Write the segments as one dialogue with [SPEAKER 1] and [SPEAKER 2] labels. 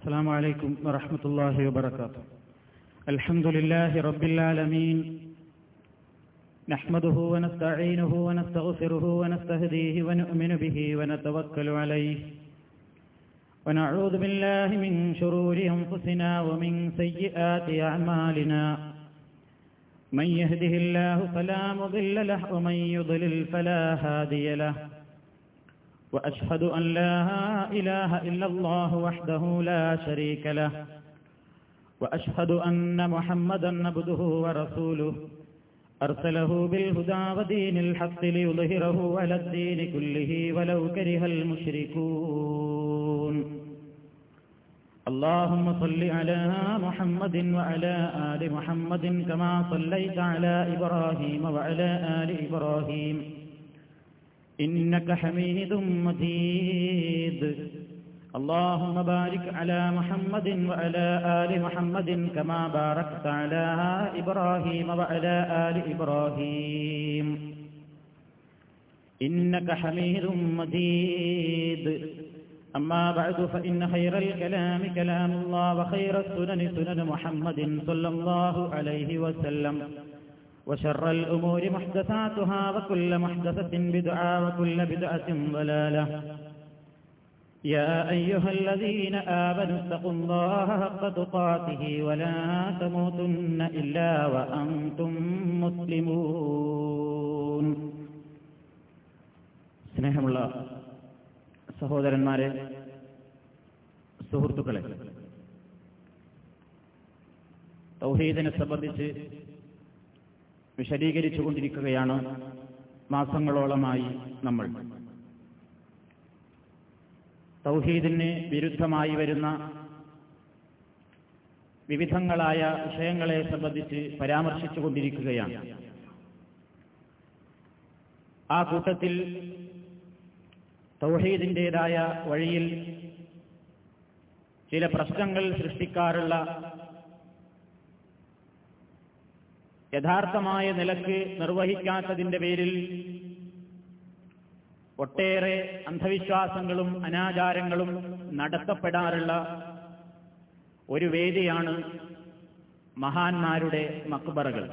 [SPEAKER 1] السلام عليكم ورحمة الله وبركاته. الحمد لله رب العالمين. نحمده ونستعينه ونستغفره ونستهديه ونؤمن به ونتوكل عليه. ونعوذ بالله من شرور أنفسنا ومن سيئات أعمالنا. من يهده الله فلا مضل له ومن يضلل فلا هادي له. وأشهد أن لا إله إلا الله وحده لا شريك له وأشهد أن محمدا عبده ورسوله. أرسله بالهدى ودين الحق ليظهره على الدين كله ولو كره المشركون. اللهم صل على محمد وعلى آل محمد كما صليت على إبراهيم وعلى آل إبراهيم. إنك حميد مجيد. اللهم بارك على محمد وعلى آل محمد كما باركت على إبراهيم وعلى آل إبراهيم. إنك حميد مجيد. أما بعد فإن خير الكلام كلام الله وخير السنن سنن محمد صلى الله عليه وسلم. وشر الأمور محدثاتها وكل محدثة بدعة وكل بدعة ضلالة يا أيها الذين آمنوا اتقوا الله حق تقاته ولا تموتن إلا وأنتم مسلمون സ്നേഹമുള്ള സഹോദരന്മാരെ സുഹൃത്തുക്കളെ തൗഹീദിനെ സംബന്ധിച്ച് വിശദീകരിച്ചുകൊണ്ടിരിക്കുകയാണ് മാസങ്ങളോളമായി നമ്മൾ. തൗഹീദിന് വിരുദ്ധമായി വരുന്ന വിവിധങ്ങളായ വിഷയങ്ങളെ സംബന്ധിച്ച് പരാമർശിച്ചുകൊണ്ടിരിക്കുകയാണ്. ആ കൂട്ടത്തിൽ തൗഹീദിന്റേതായ വഴിയിൽ ചില പ്രശ്നങ്ങൾ സൃഷ്ടിക്കാറുള്ള യഥാർത്ഥമായ നിലയ്ക്ക് നിർവഹിക്കാത്തതിന്റെ പേരിൽ ഒട്ടേറെ അന്ധവിശ്വാസങ്ങളും അനാചാരങ്ങളും നടത്തപ്പെടാറുള്ള ഒരു വേദിയാണ് മഹാന്മാരുടെ മക്ബറുകൾ.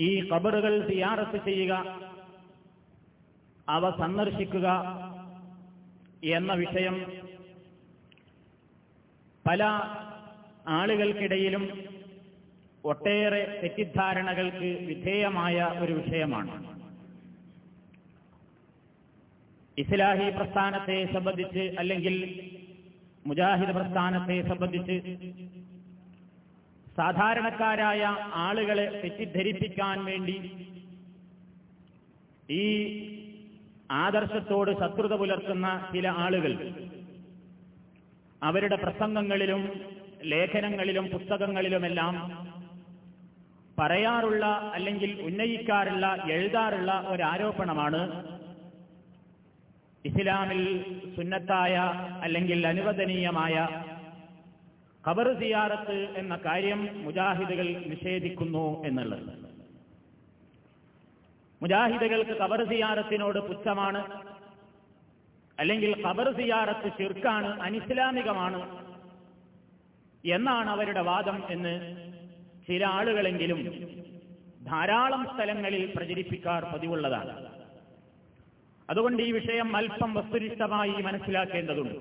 [SPEAKER 1] ഈ കബറുകൾ സിയാറത്ത് ചെയ്യുക അവ സന്ദർശിക്കുക എന്ന വിഷയം പല ആളുകൾക്കിടയിലും ഒട്ടേറെ തെറ്റിദ്ധാരണകൾക്ക് വിധേയമായ ഒരു വിഷയമാണ്. ഇസ്ലാഹി പ്രസ്ഥാനത്തെ സംബന്ധിച്ച് അല്ലെങ്കിൽ മുജാഹിദ് പ്രസ്ഥാനത്തെ സംബന്ധിച്ച് സാധാരണക്കാരായ ആളുകളെ തെറ്റിദ്ധരിപ്പിക്കാൻ വേണ്ടി ഈ ആദർശത്തോട് ശത്രുത പുലർത്തുന്ന ചില ആളുകൾ അവരുടെ പ്രസംഗങ്ങളിലും ലേഖനങ്ങളിലും പുസ്തകങ്ങളിലുമെല്ലാം പറയാറുള്ള അല്ലെങ്കിൽ ഉന്നയിക്കാറുള്ള എഴുതാറുള്ള ഒരാരോപണമാണ് ഇസ്ലാമിൽ സുന്നത്തായ അല്ലെങ്കിൽ അനുവദനീയമായ ഖബർ സിയാറത്ത് എന്ന കാര്യം മുജാഹിദുകൾ നിഷേധിക്കുന്നു എന്നുള്ളത്. മുജാഹിദുകൾക്ക് ഖബർ സിയാറത്തിനോട് പുച്ഛമാണ് അല്ലെങ്കിൽ ഖബർ സിയാറത്ത് ശിർക്കാണ് അനിസ്ലാമികമാണ് എന്നാണ് അവരുടെ വാദം എന്ന് ചില ആളുകളെങ്കിലും ധാരാളം സ്ഥലങ്ങളിൽ പ്രചരിപ്പിക്കാർ പതിവുള്ളതാണ്. അതുകൊണ്ട് ഈ വിഷയം അല്പം വസ്തുനിഷ്ഠമായി മനസ്സിലാക്കേണ്ടതുണ്ട്.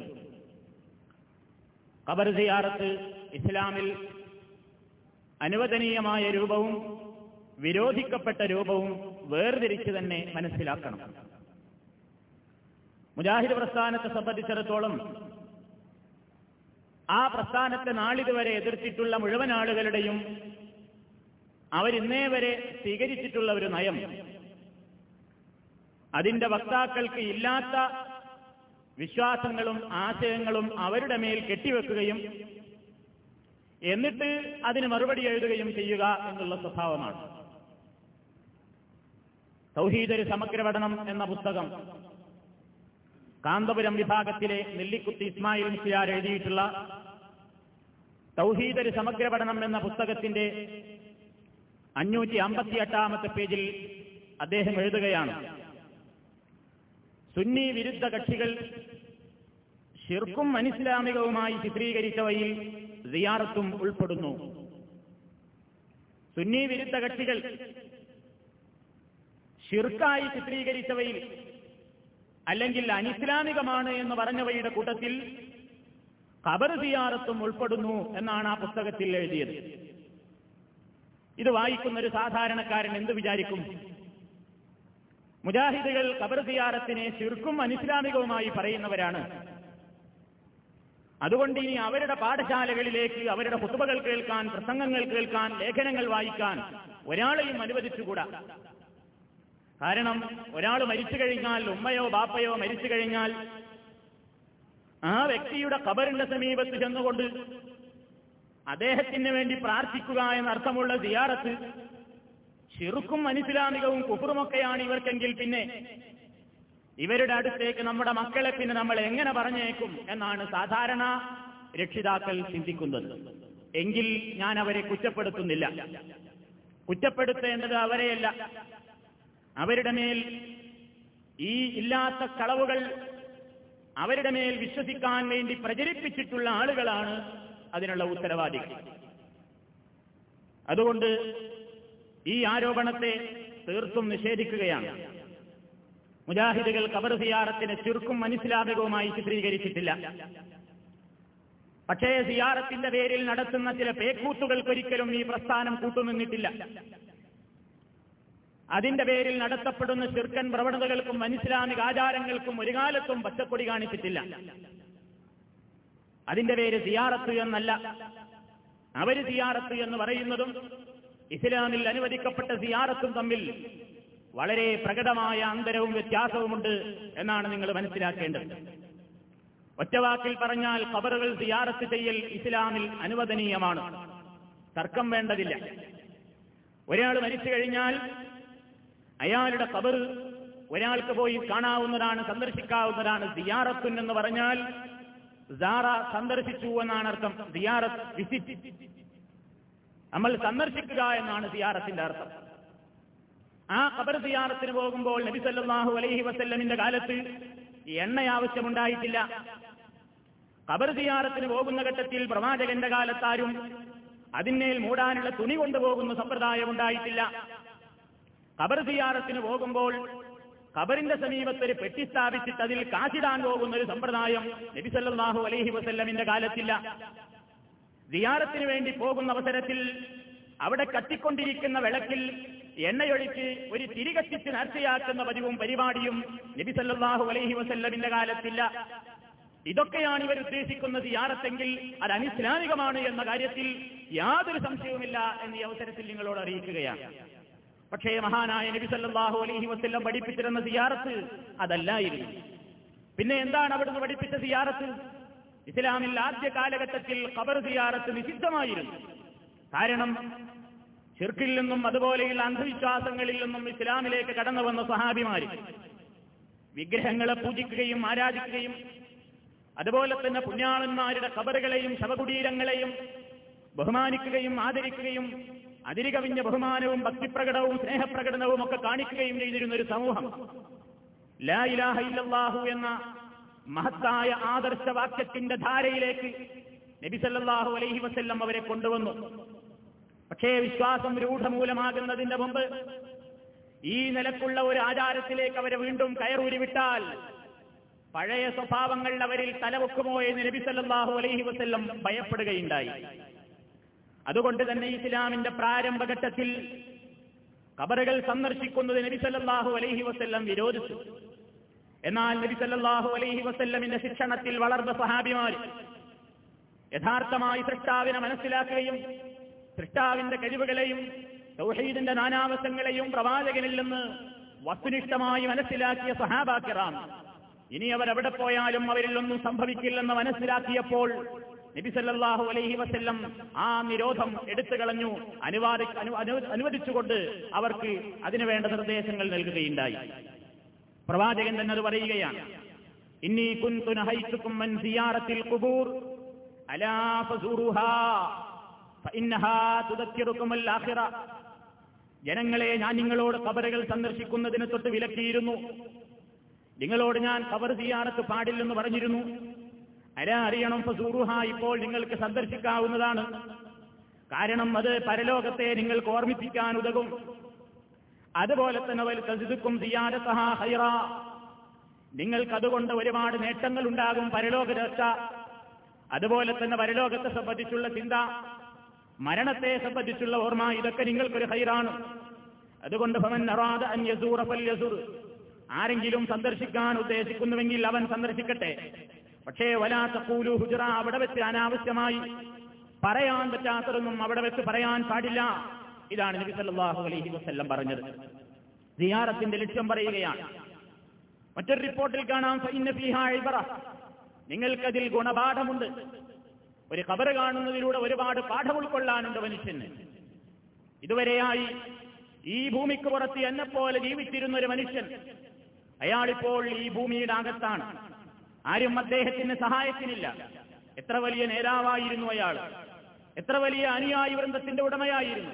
[SPEAKER 1] ഖബർ സിയാറത്ത് ഇസ്ലാമിൽ അനുവദനീയമായ രൂപവും വിരോധിക്കപ്പെട്ട രൂപവും വേർതിരിച്ച് തന്നെ മനസ്സിലാക്കണം. മുജാഹിദ് പ്രസ്ഥാനത്തെ സംബന്ധിച്ചിടത്തോളം ആ പ്രസ്ഥാനത്തെ നാളിതുവരെ എതിർത്തിട്ടുള്ള മുഴുവൻ ആളുകളുടെയും അവരിന്നേ വരെ സ്വീകരിച്ചിട്ടുള്ള ഒരു നയം. അതിന്റെ വക്താക്കൾക്ക് ഇല്ലാത്ത വിശ്വാസങ്ങളും ആശയങ്ങളും അവരുടെ മേൽ കെട്ടിവെക്കുകയും എന്നിട്ട് അതിന് മറുപടി എഴുതുകയും ചെയ്യുക എന്നുള്ള സ്വഭാവമാണ്. സൗഹീദര് സമഗ്ര പഠനം എന്ന പുസ്തകം കാന്തപുരം വിഭാഗത്തിലെ നെല്ലിക്കുത്തി ഇസ്മായിൽ മുസ്ലിയാർ എഴുതിയിട്ടുള്ള സൗഹീദര് സമഗ്ര പഠനം എന്ന പുസ്തകത്തിന്റെ അഞ്ഞൂറ്റി അമ്പത്തിയെട്ടാമത്തെ പേജിൽ അദ്ദേഹം എഴുതുകയാണ്. സുന്നി വിരുദ്ധ കക്ഷികൾ
[SPEAKER 2] ശിർക്കും അനിസ്ലാമികവുമായി ചിത്രീകരിച്ചവയിൽ സിയാറത്തും ഉൾപ്പെടുന്നു. സുന്നി വിരുദ്ധ കക്ഷികൾ ഷിർക്കായി ചിത്രീകരിച്ചവയിൽ അല്ലെങ്കിൽ അനിസ്ലാമികമാണ് എന്ന് പറഞ്ഞവയുടെ കൂട്ടത്തിൽ ഖബർ സിയാറത്തും ഉൾപ്പെടുന്നു എന്നാണ് ആ പുസ്തകത്തിൽ എഴുതിയത്. ഇത് വായിക്കുന്ന ഒരു സാധാരണക്കാരൻ എന്ത് വിചാരിക്കും? മുജാഹിദുകൾ ഖബർ സിയാറത്തിനെ ശിർക്കും അനിസ്ലാമികവുമായി പറയുന്നവരാണ്. അതുകൊണ്ട് ഇനി അവരുടെ പാഠശാലകളിലേക്ക് അവരുടെ കുത്തുബകൾ കേൾക്കാൻ പ്രസംഗങ്ങൾ കേൾക്കാൻ ലേഖനങ്ങൾ വായിക്കാൻ ഒരാളെയും അനുവദിച്ചുകൂടാ. കാരണം ഒരാൾ മരിച്ചു കഴിഞ്ഞാൽ ഉമ്മയോ ബാപ്പയോ മരിച്ചു കഴിഞ്ഞാൽ ആ വ്യക്തിയുടെ കബറിന്റെ സമീപത്ത് ചെന്നുകൊണ്ട് അദ്ദേഹത്തിന് വേണ്ടി പ്രാർത്ഥിക്കുക എന്നർത്ഥമുള്ള സിയാറത്ത് ഷിറുക്കും അനിസ്ലാമികവും കുഫറുമൊക്കെയാണ് ഇവർക്കെങ്കിൽ പിന്നെ ഇവരുടെ അടുത്തേക്ക് നമ്മുടെ മക്കളെ പിന്നെ നമ്മൾ എങ്ങനെ പറഞ്ഞേക്കും എന്നാണ് സാധാരണ രക്ഷിതാക്കൾ ചിന്തിക്കുന്നത്. എങ്കിൽ ഞാൻ അവരെ കുറ്റപ്പെടുത്തുന്നില്ല. കുറ്റപ്പെടുത്തേണ്ടത് അവരെയല്ല. അവരുടെ മേൽ ഈ ഇല്ലാത്ത കളവുകൾ അവരുടെ മേൽ വിശ്വസിക്കാൻ വേണ്ടി പ്രചരിപ്പിച്ചിട്ടുള്ള ആളുകളാണ് അതിനുള്ള ഉത്തരവാദി. അതുകൊണ്ട് ഈ ആരോപണത്തെ തീർത്തും നിഷേധിക്കുകയാണ്. മുജാഹിദുകൾ കബർ സിയാറത്തിന് ചുരുക്കും മനസ്സിലാപകവുമായി ചിത്രീകരിച്ചിട്ടില്ല. പക്ഷേ സിയാറത്തിന്റെ പേരിൽ നടത്തുന്ന ചില പേക്കൂത്തുകൾക്കൊരിക്കലും ഈ പ്രസ്ഥാനം കൂട്ടുനിന്നിട്ടില്ല. അതിന്റെ പേരിൽ നടത്തപ്പെടുന്ന ചെറുക്കൻ പ്രവണതകൾക്കും മനസ്സിലാമിക ആചാരങ്ങൾക്കും ഒരു കാലത്തും പച്ചക്കൊടി കാണിച്ചിട്ടില്ല. അതിന്റെ പേര് സിയാറത്ത് എന്നല്ല. അവർ സിയാറത്ത് എന്ന് പറയുന്നതും ഇസ്ലാമിൽ അനുവദിക്കപ്പെട്ട സിയാറത്തും തമ്മിൽ വളരെ പ്രകടമായ അന്തരവും വ്യത്യാസവുമുണ്ട് എന്നാണ് നിങ്ങൾ മനസ്സിലാക്കേണ്ടത്. ഒറ്റവാക്കിൽ പറഞ്ഞാൽ കബറുകൾ സിയാറത്ത് ചെയ്യൽ ഇസ്ലാമിൽ അനുവദനീയമാണ്. തർക്കം വേണ്ടതില്ല. ഒരാൾ മരിച്ചു കഴിഞ്ഞാൽ അയാളുടെ കബറ് ഒരാൾക്ക് പോയി കാണാവുന്നതാണ് സന്ദർശിക്കാവുന്നതാണ്. സിയാറത്തുൻ എന്ന് പറഞ്ഞാൽ സാറ സന്ദർശിച്ചു എന്നാണ് അർത്ഥം. സിയാറത്ത് വിസിറ്റ് നമ്മൾ സന്ദർശിക്കുക എന്നാണ് സിയാറത്തിന്റെ അർത്ഥം. ആ ഖബർ സിയാറത്തിന് പോകുമ്പോൾ നബി സല്ലല്ലാഹു അലൈഹി വസല്ലമിന്റെ കാലത്ത് എണ്ണ ആവശ്യമുണ്ടായിട്ടില്ല. ഖബർ സിയാറത്തിന് പോകുന്ന ഘട്ടത്തിൽ പ്രവാചകന്റെ കാലത്താരും അതിന്മേൽ മൂടാനുള്ള തുണി കൊണ്ടുപോകുന്ന സമ്പ്രദായം ഉണ്ടായിട്ടില്ല. ഖബർ സിയാറത്തിന് പോകുമ്പോൾ ഖബറിന്റെ സമീപത്ത് ഒരു പെട്ടി സ്ഥാപിച്ചിട്ട് അതിൽ കാശിടാൻ പോകുന്ന ഒരു സമ്പ്രദായം നബി സല്ലല്ലാഹു അലൈഹി വസല്ലമിന്റെ കാലത്തില്ല. സിയാറത്തിന് വേണ്ടി പോകുന്ന അവസരത്തിൽ അവിടെ കത്തിക്കൊണ്ടിരിക്കുന്ന വിളക്കിൽ എണ്ണയൊഴിച്ച് ഒരു തിരികത്തിച്ച് നേർച്ചയാക്കുന്ന പതിവും പരിപാടിയും നബി സല്ലല്ലാഹു അലൈഹി വസല്ലമിന്റെ കാലത്തില്ല. ഇതൊക്കെയാണ് ഇവർ ഉദ്ദേശിക്കുന്നത് യാറത്തെങ്കിൽ അത് അനിസ്ലാമികമാണ് എന്ന കാര്യത്തിൽ യാതൊരു സംശയവുമില്ല എന്നീ അവസരത്തിൽ നിങ്ങളോട് അറിയിക്കുകയാണ്. പക്ഷേ മഹാനായ നബി സല്ലാഹു അലൈഹി വസ്ല്ലം പഠിപ്പിച്ചിരുന്ന സിയാറത്ത് അതല്ലായിരുന്നു. പിന്നെ എന്താണ് അവിടുന്ന് പഠിപ്പിച്ച സിയാറത്ത്? ഇസ്ലാമിൽ ആദ്യ കാലഘട്ടത്തിൽ ഖബർ സിയാറത്ത് നിഷിദ്ധമായിരുന്നു. കാരണം ചെറുക്കിൽ നിന്നും അതുപോലെയുള്ള അന്ധവിശ്വാസങ്ങളിൽ നിന്നും ഇസ്ലാമിലേക്ക് കടന്നു വന്ന സഹാബിമാര് വിഗ്രഹങ്ങളെ പൂജിക്കുകയും ആരാധിക്കുകയും അതുപോലെ തന്നെ പുണ്യാളന്മാരുടെ കബറുകളെയും ശവകുടീരങ്ങളെയും ബഹുമാനിക്കുകയും ആദരിക്കുകയും അതിരികവിഞ്ഞ ബഹുമാനവും ഭക്തിപ്രകടവും സ്നേഹപ്രകടനവും ഒക്കെ കാണിക്കുകയും ചെയ്തിരുന്ന ഒരു സമൂഹം. ലാ ഇലാഹ ഇല്ലല്ലാഹു എന്ന മഹത്തായ ആദർശവാക്യത്തിന്റെ ധാരയിലേക്ക് നബി സല്ലല്ലാഹു അലൈഹി വസല്ലം അവരെ കൊണ്ടുവന്നു. പക്ഷേ വിശ്വാസം രൂഢമൂലമാകുന്നതിന്റെ മുമ്പ് ഈ നിലക്കുള്ള ഒരു ആചാരത്തിലേക്ക് അവരെ വീണ്ടും കയറൂരി വിട്ടാൽ പഴയ സ്വഭാവങ്ങൾ അവരിൽ തലവെക്കുമോ എന്ന് നബി സല്ലല്ലാഹു അലൈഹി വസല്ലം ഭയപ്പെടുകയുണ്ടായി. അതുകൊണ്ട് തന്നെ ഇസ്ലാമിന്റെ പ്രാരംഭഘട്ടത്തിൽ കബറുകൾ സന്ദർശിക്കുന്നത് നബിസല്ലാഹു അലൈഹി വസ്ല്ലം വിരോധിച്ചു. എന്നാൽ നബിസല്ലാഹു അലൈഹി വസ്ല്ലമിന്റെ ശിക്ഷണത്തിൽ വളർന്ന സഹാബിമാർ യഥാർത്ഥമായി സൃഷ്ടാവിനെ മനസ്സിലാക്കുകയും സൃഷ്ടാവിന്റെ കഴിവുകളെയും തൗഹീദിന്റെ നാനാവശങ്ങളെയും പ്രവാചകനിൽ നിന്ന് വസ്തുനിഷ്ഠമായി മനസ്സിലാക്കിയ സഹാബാക്കിറാം. ഇനി അവർ എവിടെ പോയാലും അവരിൽ ഒന്നും സംഭവിക്കില്ലെന്ന് മനസ്സിലാക്കിയപ്പോൾ നബി സല്ലല്ലാഹു അലൈഹി വസ്ല്ലം ആ നിരോധം എടുത്തു കളഞ്ഞു. അനുവാദി അനു- അനു- അനുവദിച്ചുകൊണ്ട് അവർക്ക് അതിനുവേണ്ട നിർദ്ദേശങ്ങൾ നൽകുകയുണ്ടായി. പ്രവാചകൻ തന്നെ അത് പറയുകയാണ്. ഇന്നി കുന്തു നഹൈതുക്കും മൻ അലാ ഫസൂറുഹാ. ഫഇന്നഹാ ജനങ്ങളെ ഞാൻ നിങ്ങളോട് കബറുകൾ സന്ദർശിക്കുന്നതിന് തൊട്ട് വിലക്കിയിരുന്നു. നിങ്ങളോട് ഞാൻ കബർ സിയാറത്ത് പാടില്ലെന്ന് പറഞ്ഞിരുന്നു. അര അറിയണം ഫസൂറുഹ ഇപ്പോൾ നിങ്ങൾക്ക് സന്ദർശിക്കാവുന്നതാണ്. കാരണം അത് പരലോകത്തെ നിങ്ങൾക്ക് ഓർമ്മിപ്പിക്കാൻ ഉതകും. അതുപോലെ തന്നെ വൽ തസിദുക്കും സിയാരത്തഹ ഹൈറ നിങ്ങൾക്ക് അതുകൊണ്ട് ഒരുപാട് നേട്ടങ്ങൾ ഉണ്ടാകും പരലോക രക്ഷ അതുപോലെ തന്നെ പരലോകത്തെ സംബന്ധിച്ചുള്ള ചിന്ത മരണത്തെ സംബന്ധിച്ചുള്ള ഓർമ്മ ഇതൊക്കെ നിങ്ങൾക്കൊരു ഹൈറാണ് അതുകൊണ്ട് ഭവൻ നറാദ അൻ യസൂർ. ആരെങ്കിലും സന്ദർശിക്കാൻ ഉദ്ദേശിക്കുന്നുവെങ്കിൽ അവൻ സന്ദർശിക്കട്ടെ. പക്ഷേ വലാത്ത കൂലു ഹുജറ അവിടെ വെച്ച് അനാവശ്യമായി പറയാൻ പറ്റാത്തതൊന്നും അവിടെ വെച്ച് പറയാൻ പാടില്ല. ഇതാണ് നബി സല്ലല്ലാഹു അലൈഹി വസല്ലം പറഞ്ഞത്. സിയാറത്തിന്റെ ലക്ഷ്യം പറയുകയാണ്. മറ്റൊരു റിപ്പോർട്ടിൽ കാണാം നിങ്ങൾക്കതിൽ ഗുണപാഠമുണ്ട്. ഒരു ഖബർ കാണുന്നതിലൂടെ ഒരുപാട് പാഠം ഉൾക്കൊള്ളാനുണ്ട് മനുഷ്യന്. ഇതുവരെയായി ഈ ഭൂമിക്ക് പുറത്ത് എന്നെപ്പോലെ ജീവിച്ചിരുന്ന ഒരു മനുഷ്യൻ അയാളിപ്പോൾ ഈ ഭൂമിയുടെ അകത്താണ്. ആരും അദ്ദേഹത്തിന് സഹായത്തിനില്ല. എത്ര വലിയ നേതാവായിരുന്നു അയാൾ. എത്ര വലിയ അനുയായി വൃന്ദത്തിന്റെ ഉടമയായിരുന്നു.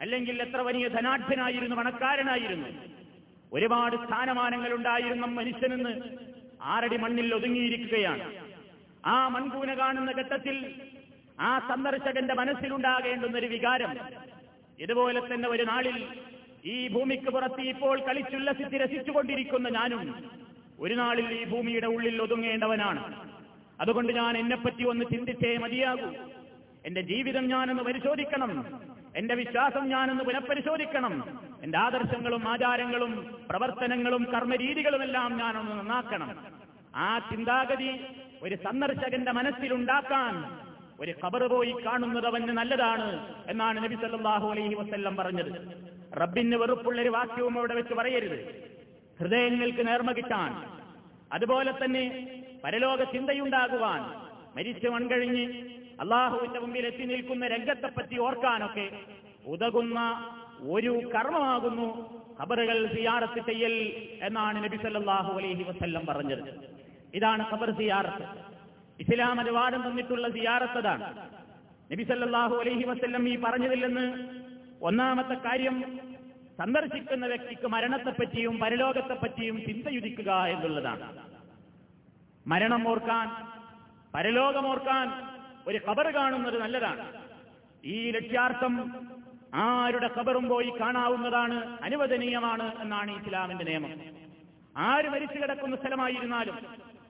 [SPEAKER 2] അല്ലെങ്കിൽ എത്ര വലിയ ധനാഢ്യനായിരുന്നു പണക്കാരനായിരുന്നു. ഒരുപാട് സ്ഥാനമാനങ്ങൾ ഉണ്ടായിരുന്ന മനുഷ്യനെന്ന് ആറടി മണ്ണിൽ ഒതുങ്ങിയിരിക്കുകയാണ്. ആ മൺകൂന കാണുന്ന ഘട്ടത്തിൽ ആ സന്ദർശകന്റെ മനസ്സിലുണ്ടാകേണ്ടുന്ന ഒരു വികാരം. ഇതുപോലെ തന്നെ ഒരു നാളിൽ ഈ ഭൂമിക്ക് പുറത്ത് ഇപ്പോൾ കളിച്ചുല്ലസിച്ച് രസിച്ചുകൊണ്ടിരിക്കുന്ന ഞാനും ഒരു നാളിൽ ഈ ഭൂമിയുടെ ഉള്ളിൽ ഒതുങ്ങേണ്ടവനാണ്. അതുകൊണ്ട് ഞാൻ എന്നെപ്പറ്റി ഒന്ന് ചിന്തിച്ചേ മതിയാകൂ. എന്റെ ജീവിതം ഞാനൊന്ന് പരിശോധിക്കണം. എന്റെ വിശ്വാസം ഞാനൊന്ന് പുനഃപരിശോധിക്കണം. എന്റെ ആദർശങ്ങളും ആചാരങ്ങളും പ്രവർത്തനങ്ങളും കർമ്മരീതികളുമെല്ലാം ഞാനൊന്ന് നന്നാക്കണം. ആ ചിന്താഗതി ഒരു സന്ദർശകന്റെ മനസ്സിലുണ്ടാക്കാൻ ഒരു ഖബർ പോയി കാണുന്നത് അവന് നല്ലതാണ് എന്നാണ് നബി സല്ലല്ലാഹു അലൈഹി വസല്ലം പറഞ്ഞത്. റബ്ബിന് വെറുപ്പുള്ള ഒരു വാക്യവും അവിടെ വെച്ച് പറയരുത്. ഹൃദയങ്ങൾക്ക് നേർമ കിട്ടാൻ. അതുപോലെ തന്നെ പരലോക ചിന്തയുണ്ടാകുവാൻ. മരിച്ചു മൺകഴിഞ്ഞ് അള്ളാഹുവിന്റെ മുമ്പിൽ എത്തി നിൽക്കുന്ന രംഗത്തെപ്പറ്റി ഓർക്കാനൊക്കെ ഉതകുന്ന ഒരു കർമ്മമാകുന്നു ഖബറുകൾ സിയാറത്ത് ചെയ്യൽ എന്നാണ് നബി സല്ലല്ലാഹു അലൈഹി വസ്ല്ലം പറഞ്ഞത്. ഇതാണ് ഖബർ സിയാറത്ത്. ഇസ്ലാം അനുവാദം തന്നിട്ടുള്ള സിയാറത്തതാണ് നബി സല്ലല്ലാഹു അലൈഹി വസ്ല്ലം ഈ പറഞ്ഞതിൽ നിന്ന് ഒന്നാമത്തെ കാര്യം സന്ദർശിക്കുന്ന വ്യക്തിക്ക് മരണത്തെപ്പറ്റിയും പരലോകത്തെപ്പറ്റിയും ചിന്തയുദിക്കുക എന്നുള്ളതാണ്. മരണം ഓർക്കാൻ പരലോകമോർക്കാൻ ഒരു ഖബർ കാണുന്നത് നല്ലതാണ്. ഈ ലക്ഷ്യാർത്ഥം ആരുടെ ഖബറും പോയി കാണാവുന്നതാണ് അനുവദനീയമാണ് എന്നാണ് ഇസ്ലാമിന്റെ നിയമം. ആര് മരിച്ചു കിടക്കുന്ന സ്ഥലമായിരുന്നാലും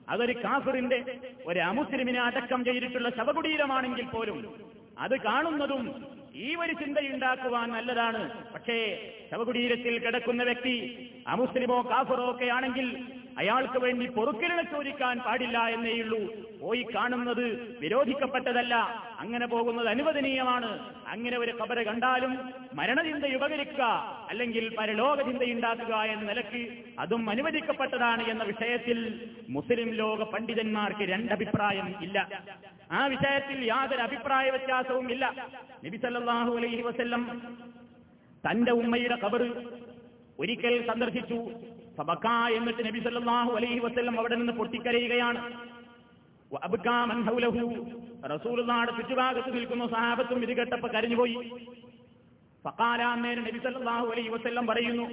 [SPEAKER 2] അതൊരു കാഫറിന്റെ ഒരു അമുസ്ലിമിനെ അടക്കം ചെയ്തിട്ടുള്ള ശവകുടീരമാണെങ്കിൽ പോലും അത് കാണുന്നതും ഈ ഒരു ചിന്തയുണ്ടാക്കുവാൻ നല്ലതാണ്. പക്ഷേ ശവകുടീരത്തിൽ കിടക്കുന്ന വ്യക്തി അമുസ്ലിമോ കാഫറോ ഒക്കെ ആണെങ്കിൽ അയാൾക്ക് വേണ്ടി പൊറുക്കലിനെ ചോദിക്കാൻ പാടില്ല എന്നേയുള്ളൂ പോയി കാണുന്നത് വിരോധിക്കപ്പെട്ടതല്ല. അങ്ങനെ പോകുന്നത് അനുവദനീയമാണ്. അങ്ങനെ ഒരു കബറ് കണ്ടാലും മരണചിന്ത ഉപകരിക്കുക അല്ലെങ്കിൽ പരലോക ചിന്തയുണ്ടാക്കുക എന്ന നിലയ്ക്ക് അതും അനുവദിക്കപ്പെട്ടതാണ് എന്ന വിഷയത്തിൽ മുസ്ലിം ലോക പണ്ഡിതന്മാർക്ക് രണ്ടഭിപ്രായം ഇല്ല. ആ വിഷയത്തിൽ യാതൊരു അഭിപ്രായ വ്യത്യാസവും ഇല്ല. നബി സല്ലല്ലാഹു അലൈഹി വസല്ലം തന്റെ ഉമ്മയുടെ കബർ ഒരിക്കൽ സന്ദർശിച്ചു. സബക്ക എന്നിട്ട് നബി സല്ലല്ലാഹു അലൈഹി വസല്ലം അവിടെ നിന്ന് പൊട്ടിക്കരയുകയാണ്. റസൂലുള്ളാഹിയുടെ ചുറ്റുഭാഗത്ത് നിൽക്കുന്ന സഹാബത്തും ഇത് കേട്ടപ്പോ കരഞ്ഞുപോയി നബി സല്ലല്ലാഹു അലൈഹി വസല്ലം പറയുന്നു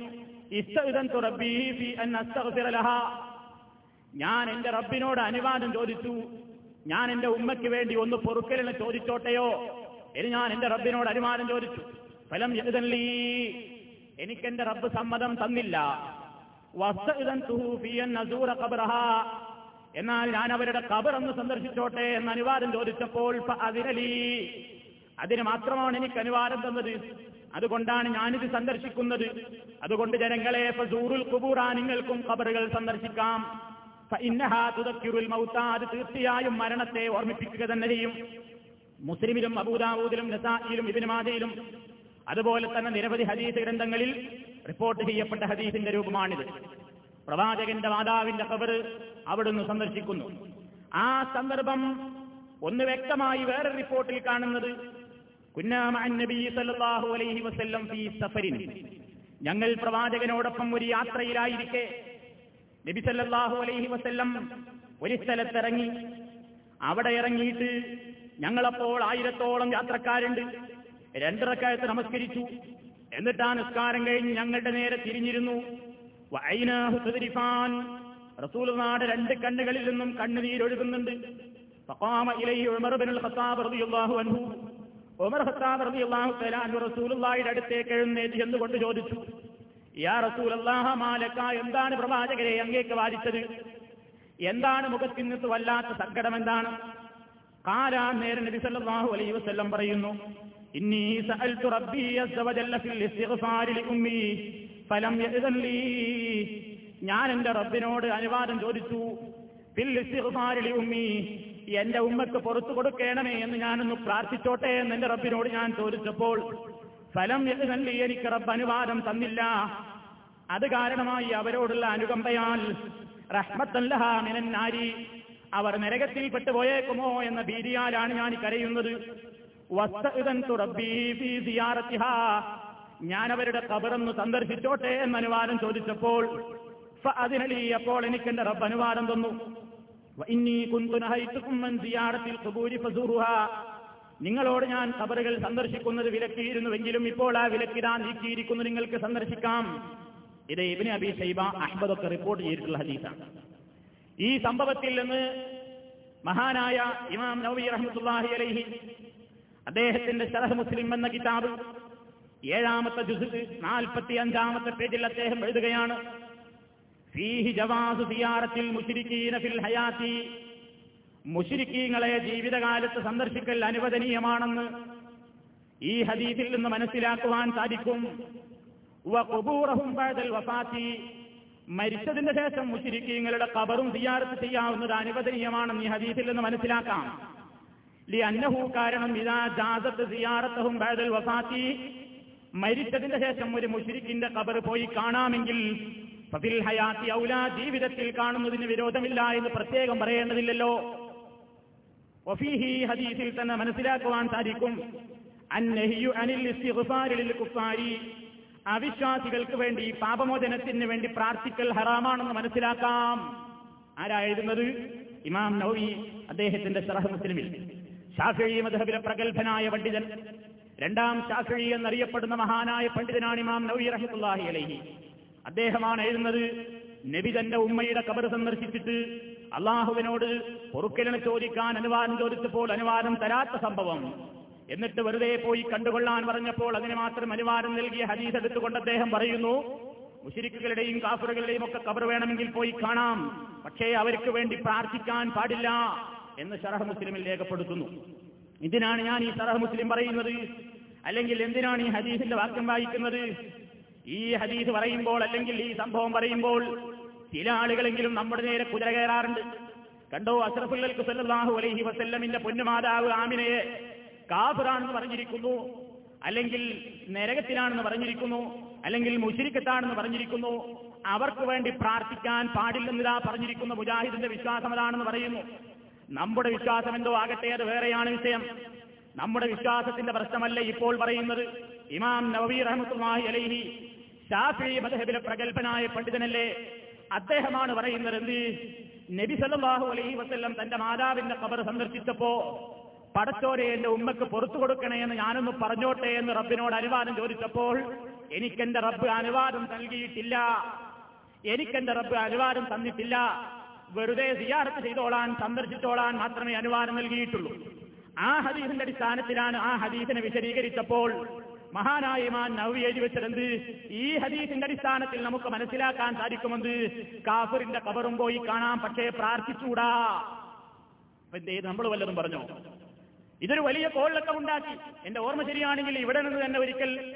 [SPEAKER 2] ഞാൻ എന്റെ റബ്ബിനോട് അനുവാദം ചോദിച്ചു. ഞാൻ എന്റെ ഉമ്മയ്ക്ക് വേണ്ടി ഒന്ന് പൊറുക്കലിന് ചോദിച്ചോട്ടെയോ? ഇനി ഞാൻ എന്റെ റബ്ബിനോട് അനുമാനം ചോദിച്ചു. ഫലം എഴുതല്ലീ എനിക്ക് എന്റെ റബ്ബ് സമ്മതം തന്നില്ല. എന്നാൽ ഞാൻ അവരുടെ കബറൊന്ന് സന്ദർശിച്ചോട്ടെ എന്ന് അനുവാദം ചോദിച്ചപ്പോൾ അതിരലീ. അതിന് മാത്രമാണ് എനിക്ക് അനുവാദം തന്നത്. അതുകൊണ്ടാണ് ഞാനിത് സന്ദർശിക്കുന്നത്. അതുകൊണ്ട് ജനങ്ങളെ ഫസൂറുൽ കുബൂറ നിങ്ങൾക്കും കബറുകൾ സന്ദർശിക്കാം. അത് തീർച്ചയായും മരണത്തെ ഓർമ്മിപ്പിക്കുക തന്നെ ചെയ്യും. മുസ്ലിമിലും അബൂദാവൂദിലും നസായിലും ഇതിനുമാതയിലും അതുപോലെ തന്നെ നിരവധി ഹദീസ് ഗ്രന്ഥങ്ങളിൽ റിപ്പോർട്ട് ചെയ്യപ്പെട്ട ഹദീസിന്റെ രൂപമാണിത്. പ്രവാചകന്റെ മാതാവിന്റെ കവർ അവിടുന്ന് സന്ദർശിക്കുന്നു. ആ സന്ദർഭം ഒന്ന് വ്യക്തമായി വേറെ റിപ്പോർട്ടിൽ കാണുന്നത് ഞങ്ങൾ പ്രവാചകനോടൊപ്പം ഒരു യാത്രയിലായിരിക്കെ നബി സല്ലല്ലാഹു അലൈഹി വസല്ലം ഒരു സ്ഥലത്തിറങ്ങി. അവിടെ ഇറങ്ങിയിട്ട് ഞങ്ങളപ്പോൾ ആയിരത്തോളം യാത്രക്കാരുണ്ട്. രണ്ടിറക്കാലത്ത് നമസ്കരിച്ചു. എന്നിട്ട് ആ നിസ്കാരം കഴിഞ്ഞ് ഞങ്ങളുടെ നേരെ തിരിഞ്ഞിരുന്നു. റസൂൽനാട് രണ്ട് കണ്ണുകളിൽ നിന്നും കണ്ണുനീരൊഴുകുന്നുണ്ട് അടുത്തേക്ക് എഴുന്നേറ്റ് ചെന്നുകൊണ്ട് ചോദിച്ചു യാ എന്താണ് പ്രവാചകരെ അങ്ങേക്ക് വാദിച്ചത്? എന്താണ് മുഖത്തിൽ നിന്ന് വല്ലാത്ത സങ്കടം എന്താണ്? കാലാ നേരം നബി സല്ലല്ലാഹു അലൈഹി വസല്ലം പറയുന്നു ഇന്നി സഅൽതു ഫിൽ ഇസ്തിഗ്ഫാരി ഫലം ഞാൻ എന്റെ റബ്ബിനോട് അനുവാദം ചോദിച്ചു ഫിൽ ഇസ്തിഗ്ഫാരി എന്റെ ഉമ്മക്ക് പുറത്തു കൊടുക്കണമേ എന്ന് ഞാനൊന്ന് പ്രാർത്ഥിച്ചോട്ടെ എന്ന് എന്റെ റബ്ബിനോട് ഞാൻ ചോദിച്ചപ്പോൾ ഫലം ലീ എനിക്ക് റബ്ബ് അനുവാദം തന്നില്ല. അത് കാരണമായി അവരോടുള്ള അനുകമ്പയാൽ റഹ്മത്തല്ലഹാമിനാരി അവർ നരകത്തിൽ പെട്ടുപോയേക്കുമോ എന്ന ഭീതിയാലാണ് ഞാൻ കരയുന്നത്. ഞാൻ അവരുടെ കബറൊന്ന് സന്ദർശിച്ചോട്ടെ എന്ന് അനുവാദം ചോദിച്ചപ്പോൾ അതിനലി അപ്പോൾ എനിക്ക് എന്റെ റബ്ബ് അനുവാദം തന്നു. നിങ്ങളോട് ഞാൻ കബറുകൾ സന്ദർശിക്കുന്നത് വിലക്കിയിരുന്നുവെങ്കിലും ഇപ്പോൾ ആ വിലക്കിതാ നീക്കിയിരിക്കുന്നു നിങ്ങൾക്ക് സന്ദർശിക്കാം ഇത് ഇബിന് അബി സൈബ അഹ്മദ് ഒക്കെ റിപ്പോർട്ട് ചെയ്തിട്ടുള്ള ഹദീസാണ്. ഈ സംഭവത്തിൽ നിന്ന് മഹാനായ ഇമാം നബി റഹ്മത്തുള്ളാഹി അലൈഹി അദ്ദേഹത്തിന്റെ ശരഹ് മുസ്ലിം എന്ന കിതാബ് ഏഴാമത്തെ ജുസ് നാൽപ്പത്തി അഞ്ചാമത്തെ പേജിൽ അദ്ദേഹം എഴുതുകയാണ് ഫീഹി ഫിൽ ഹയാത്തി മുഷിരിക്കീങ്ങളെ ജീവിതകാലത്ത് സന്ദർശിക്കൽ അനുവദനീയമാണെന്ന് ഈ ഹദീസിൽ നിന്ന് മനസ്സിലാക്കുവാൻ സാധിക്കും. മരിച്ചതിന്റെ ശേഷം മുശിരിക്കീങ്ങളുടെ കബറും സിയാറത്ത് ചെയ്യാവുന്നത് അനുവദനീയമാണെന്ന് ഈ ഹദീസിൽ നിന്ന് മനസ്സിലാക്കാം. ലി അന്നഹു കാരണം ഇതാ ജാസത്ത് സിയാറത്തഹും ബഅദൽ വഫാത്തി. മരിച്ചതിന്റെ ശേഷം ഒരു മുഷിരിക്കിന്റെ കബർ പോയി കാണാമെങ്കിൽ പതിൽ ഹയാത്തി ഔല ജീവിതത്തിൽ കാണുന്നതിന് വിരോധമില്ല എന്ന് പ്രത്യേകം പറയേണ്ടതില്ലല്ലോ. ഹദീസിൽ തന്നെ മനസ്സിലാക്കുവാൻ സാധിക്കും. അന്നഹിയു അനിൽ കുഫാരി. അവിശ്വാസികൾക്ക് വേണ്ടി പാപമോചനത്തിന് വേണ്ടി പ്രാർത്ഥിക്കൽ ഹറാമാണെന്ന് മനസ്സിലാക്കാം. ആരാ എഴുതുന്നത്? ഇമാം നൌവി അദ്ദേഹത്തിന്റെ ഷറഹ് മുസ്ലിമിൽ. ഷാഫി മധബിലെ പ്രഗത്ഭനായ പണ്ഡിതൻ രണ്ടാം ഷാഫി എന്നറിയപ്പെടുന്ന മഹാനായ പണ്ഡിതനാണ് ഇമാം നൌവി റഹിത്തുല്ലാഹി അലഹി. അദ്ദേഹമാണ് എഴുതുന്നത് നബി തന്റെ ഉമ്മയുടെ കബർ സന്ദർശിച്ചിട്ട് അള്ളാഹുവിനോട് പൊറുക്കലിനെ ചോദിക്കാൻ അനുവാദം ചോദിച്ചപ്പോൾ അനുവാദം തരാത്ത സംഭവം. എന്നിട്ട് വെറുതെ പോയി കണ്ടുകൊള്ളാൻ പറഞ്ഞപ്പോൾ അതിന് മാത്രം അനുവാദം നൽകിയ ഹദീസ് എടുത്തുകൊണ്ട് അദ്ദേഹം പറയുന്നു മുഷിരിക്കുകളുടെയും കാഫറുകളുടെയും ഒക്കെ കബർ വേണമെങ്കിൽ പോയി കാണാം പക്ഷേ അവർക്ക് വേണ്ടി പ്രാർത്ഥിക്കാൻ പാടില്ല എന്ന് ഷറഹ് മുസ്ലിമിൽ രേഖപ്പെടുത്തുന്നു. ഇതിനാണ് ഞാൻ ഈ ഷറഹ് മുസ്ലിം പറയുന്നത്? അല്ലെങ്കിൽ എന്തിനാണ് ഈ ഹദീസിന്റെ വാക്യം വായിക്കുന്നത്? ഈ ഹദീസ് പറയുമ്പോൾ അല്ലെങ്കിൽ ഈ സംഭവം പറയുമ്പോൾ ചില ആളുകളെങ്കിലും നമ്മുടെ നേരെ കുതിര കയറാറുണ്ട്. കണ്ടോ സല്ലല്ലാഹു അലൈഹി വസല്ലമിന്റെ പൊന്നുമാതാവ് ആമിനയെ കാഫിറാണെന്ന് പറഞ്ഞിരിക്കുന്നു അല്ലെങ്കിൽ നരകത്തിലാണെന്ന് പറഞ്ഞിരിക്കുന്നു അല്ലെങ്കിൽ മുശിരിക്കത്താണെന്ന് പറഞ്ഞിരിക്കുന്നു അവർക്ക് വേണ്ടി പ്രാർത്ഥിക്കാൻ പാടില്ലെന്നിതാ പറഞ്ഞിരിക്കുന്ന മുജാഹിദിന്റെ വിശ്വാസം അതാണെന്ന് പറയുന്നു. നമ്മുടെ വിശ്വാസം എന്തോ ആകട്ടെ അത് വേറെയാണ് വിഷയം. നമ്മുടെ വിശ്വാസത്തിന്റെ പ്രശ്നമല്ല ഇപ്പോൾ പറയുന്നത്. ഇമാം നവബി റഹ്മത്തുള്ളാഹി അലൈഹി ഷാഫി മദഹബിലെ പ്രഗത്ഭനായ പണ്ഡിതനല്ലേ? അദ്ദേഹമാണ് പറയുന്നത് എന്ത്? നബി സല്ലല്ലാഹു അലൈഹി വസ്ല്ലം തന്റെ മാതാവിന്റെ കബർ സന്ദർശിച്ചപ്പോ പടച്ചോരെ എന്റെ ഉമ്മക്ക് പുറത്തു കൊടുക്കണേ എന്ന് ഞാനൊന്ന് പറഞ്ഞോട്ടെ എന്ന് റബ്ബിനോട് അനുവാദം ചോദിച്ചപ്പോൾ എനിക്കെന്റെ റബ്ബ് അനുവാദം നൽകിയിട്ടില്ല. എനിക്കെന്റെ റബ്ബ് അനുവാദം തന്നിട്ടില്ല. വെറുതെ സിയാറത്ത് ചെയ്തോളാൻ സന്ദർശിച്ചോളാൻ മാത്രമേ അനുവാദം നൽകിയിട്ടുള്ളൂ. ആ ഹദീസിന്റെ അടിസ്ഥാനത്തിലാണ് ആ ഹദീസിനെ വിശദീകരിച്ചപ്പോൾ മഹാനായ ഇമാൻ നവി എഴുതി വെച്ചതെന്ത്? ഈ ഹദീസിന്റെ അടിസ്ഥാനത്തിൽ നമുക്ക് മനസ്സിലാക്കാൻ സാധിക്കുമെന്ന് കാഫറിന്റെ കബറും പോയി കാണാം പക്ഷേ പ്രാർത്ഥിച്ചൂടാ നമ്മൾ വല്ലതും പറഞ്ഞോ? ഇതൊരു വലിയ കോളിലൊക്കെ ഉണ്ടാക്കി. എന്റെ ഓർമ്മ ശരിയാണെങ്കിൽ ഇവിടെ നിന്ന് തന്നെ ഒരിക്കൽ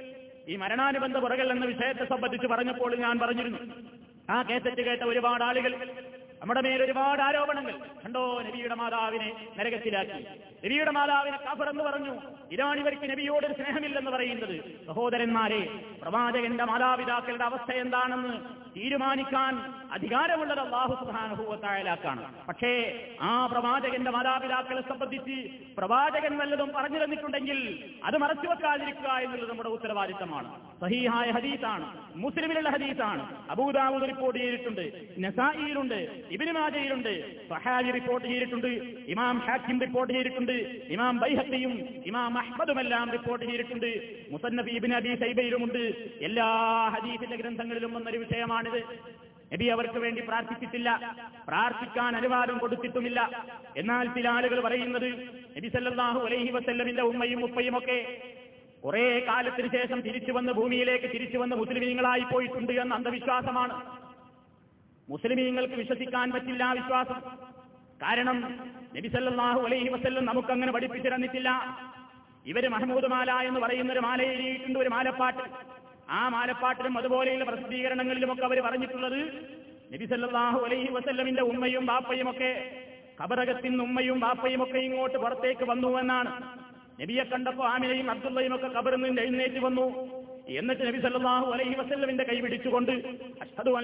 [SPEAKER 2] ഈ മരണാനുബന്ധ പുറകൽ എന്ന വിഷയത്തെ സംബന്ധിച്ച് പറഞ്ഞപ്പോൾ ഞാൻ പറഞ്ഞിരുന്നു. ആ കേസറ്റ് കേട്ട ഒരുപാട് ആളുകൾ നമ്മുടെ മേൽ ഒരുപാട് ആരോപണങ്ങൾ കണ്ടോ നബിയുടെ മാതാവിനെ നരകത്തിലാക്കി. നബിയുടെ മാതാവിനെ കഫർ എന്ന് പറഞ്ഞു. ഇതാണ് ഇവർക്ക് നബിയോട് സ്നേഹമില്ലെന്ന് പറയുന്നത്. സഹോദരന്മാരെ പ്രവാചകന്റെ മാതാപിതാക്കളുടെ അവസ്ഥ എന്താണെന്ന് തീരുമാനിക്കാൻ അധികാരമുള്ളത് അള്ളാഹു സുധാനുഭൂവത്തായാലാക്കാണ് പക്ഷേ ആ പ്രവാചകന്റെ മാതാപിതാക്കളെ സംബന്ധിച്ച് പ്രവാചകൻ വല്ലതും പറഞ്ഞു തന്നിട്ടുണ്ടെങ്കിൽ അത് മറച്ചു വെക്കാതിരിക്കുക എന്നുള്ളത് നമ്മുടെ ഉത്തരവാദിത്തമാണ്. സഹീഹായ ഹദീസാണ് മുസ്ലിമിലുള്ള ഹദീസാണ്. അബൂദാവൂദ് റിപ്പോർട്ട് ചെയ്തിട്ടുണ്ട് നസായിയിലുണ്ട് ഇബിനുമാജയിലുണ്ട് സഹാജി റിപ്പോർട്ട് ചെയ്തിട്ടുണ്ട് ഇമാം ഹാക്കിം റിപ്പോർട്ട് ചെയ്തിട്ടുണ്ട് ഇമാം ബൈഹത്തിയും ഇമാം അഹ്മദുമെല്ലാം റിപ്പോർട്ട് ചെയ്തിട്ടുണ്ട് മുസന്നബി ഇബിൻ അബി സൈബയിലുമുണ്ട്. എല്ലാ ഹദീസിന്റെ ഗ്രന്ഥങ്ങളിലും വന്നൊരു വിഷയമാണിത് നബി അവർക്ക് വേണ്ടി പ്രാർത്ഥിച്ചിട്ടില്ല. പ്രാർത്ഥിക്കാൻ അനുവാദം കൊടുത്തിട്ടുമില്ല. എന്നാൽ ചില ആളുകൾ പറയുന്നത് നബി സല്ലല്ലാഹു അലൈഹി വസല്ലമിന്റെ ഉമ്മയും ഉപ്പയും ഒക്കെ കുറെ കാലത്തിന് ശേഷം തിരിച്ചു വന്ന് ഭൂമിയിലേക്ക് തിരിച്ചു വന്ന് മുസ്ലിമീങ്ങളായി പോയിട്ടുണ്ട് എന്ന അന്ധവിശ്വാസമാണ്. മുസ്ലിമീങ്ങൾക്ക് വിശ്വസിക്കാൻ പറ്റില്ല ആ വിശ്വാസം. കാരണം നബി സല്ലല്ലാഹു അലൈഹി വസല്ലം നമുക്കങ്ങനെ പഠിപ്പിച്ചു തന്നിട്ടില്ല. ഇവർ മഹമ്മൂദ് മാല എന്ന് പറയുന്ന ഒരു മാല എഴുതിയിട്ടുണ്ട് ഒരു മാലപ്പാട്ട്. ആ മാലപ്പാട്ടിലും അതുപോലെയുള്ള പ്രസിദ്ധീകരണങ്ങളിലുമൊക്കെ അവർ പറഞ്ഞിട്ടുള്ളത് നബി സല്ലല്ലാഹു അലൈഹി വസല്ലമിന്റെ ഉമ്മയും ബാപ്പയും ഒക്കെ കബറകത്തിൽ ഉമ്മയും ബാപ്പയും ഒക്കെ ഇങ്ങോട്ട് പുറത്തേക്ക് വന്നു എന്നാണ്. നബിയെ കണ്ടപ്പോ ആമിനയും അബ്ദുള്ളയും ഒക്കെ കബറിൽ നിന്ന് എഴുന്നേറ്റ് വന്നു. എന്നിട്ട് നബി സല്ലാഹു അലൈഹി വസല്ലമിന്റെ കൈ പിടിച്ചുകൊണ്ട് അഷ്ഹദു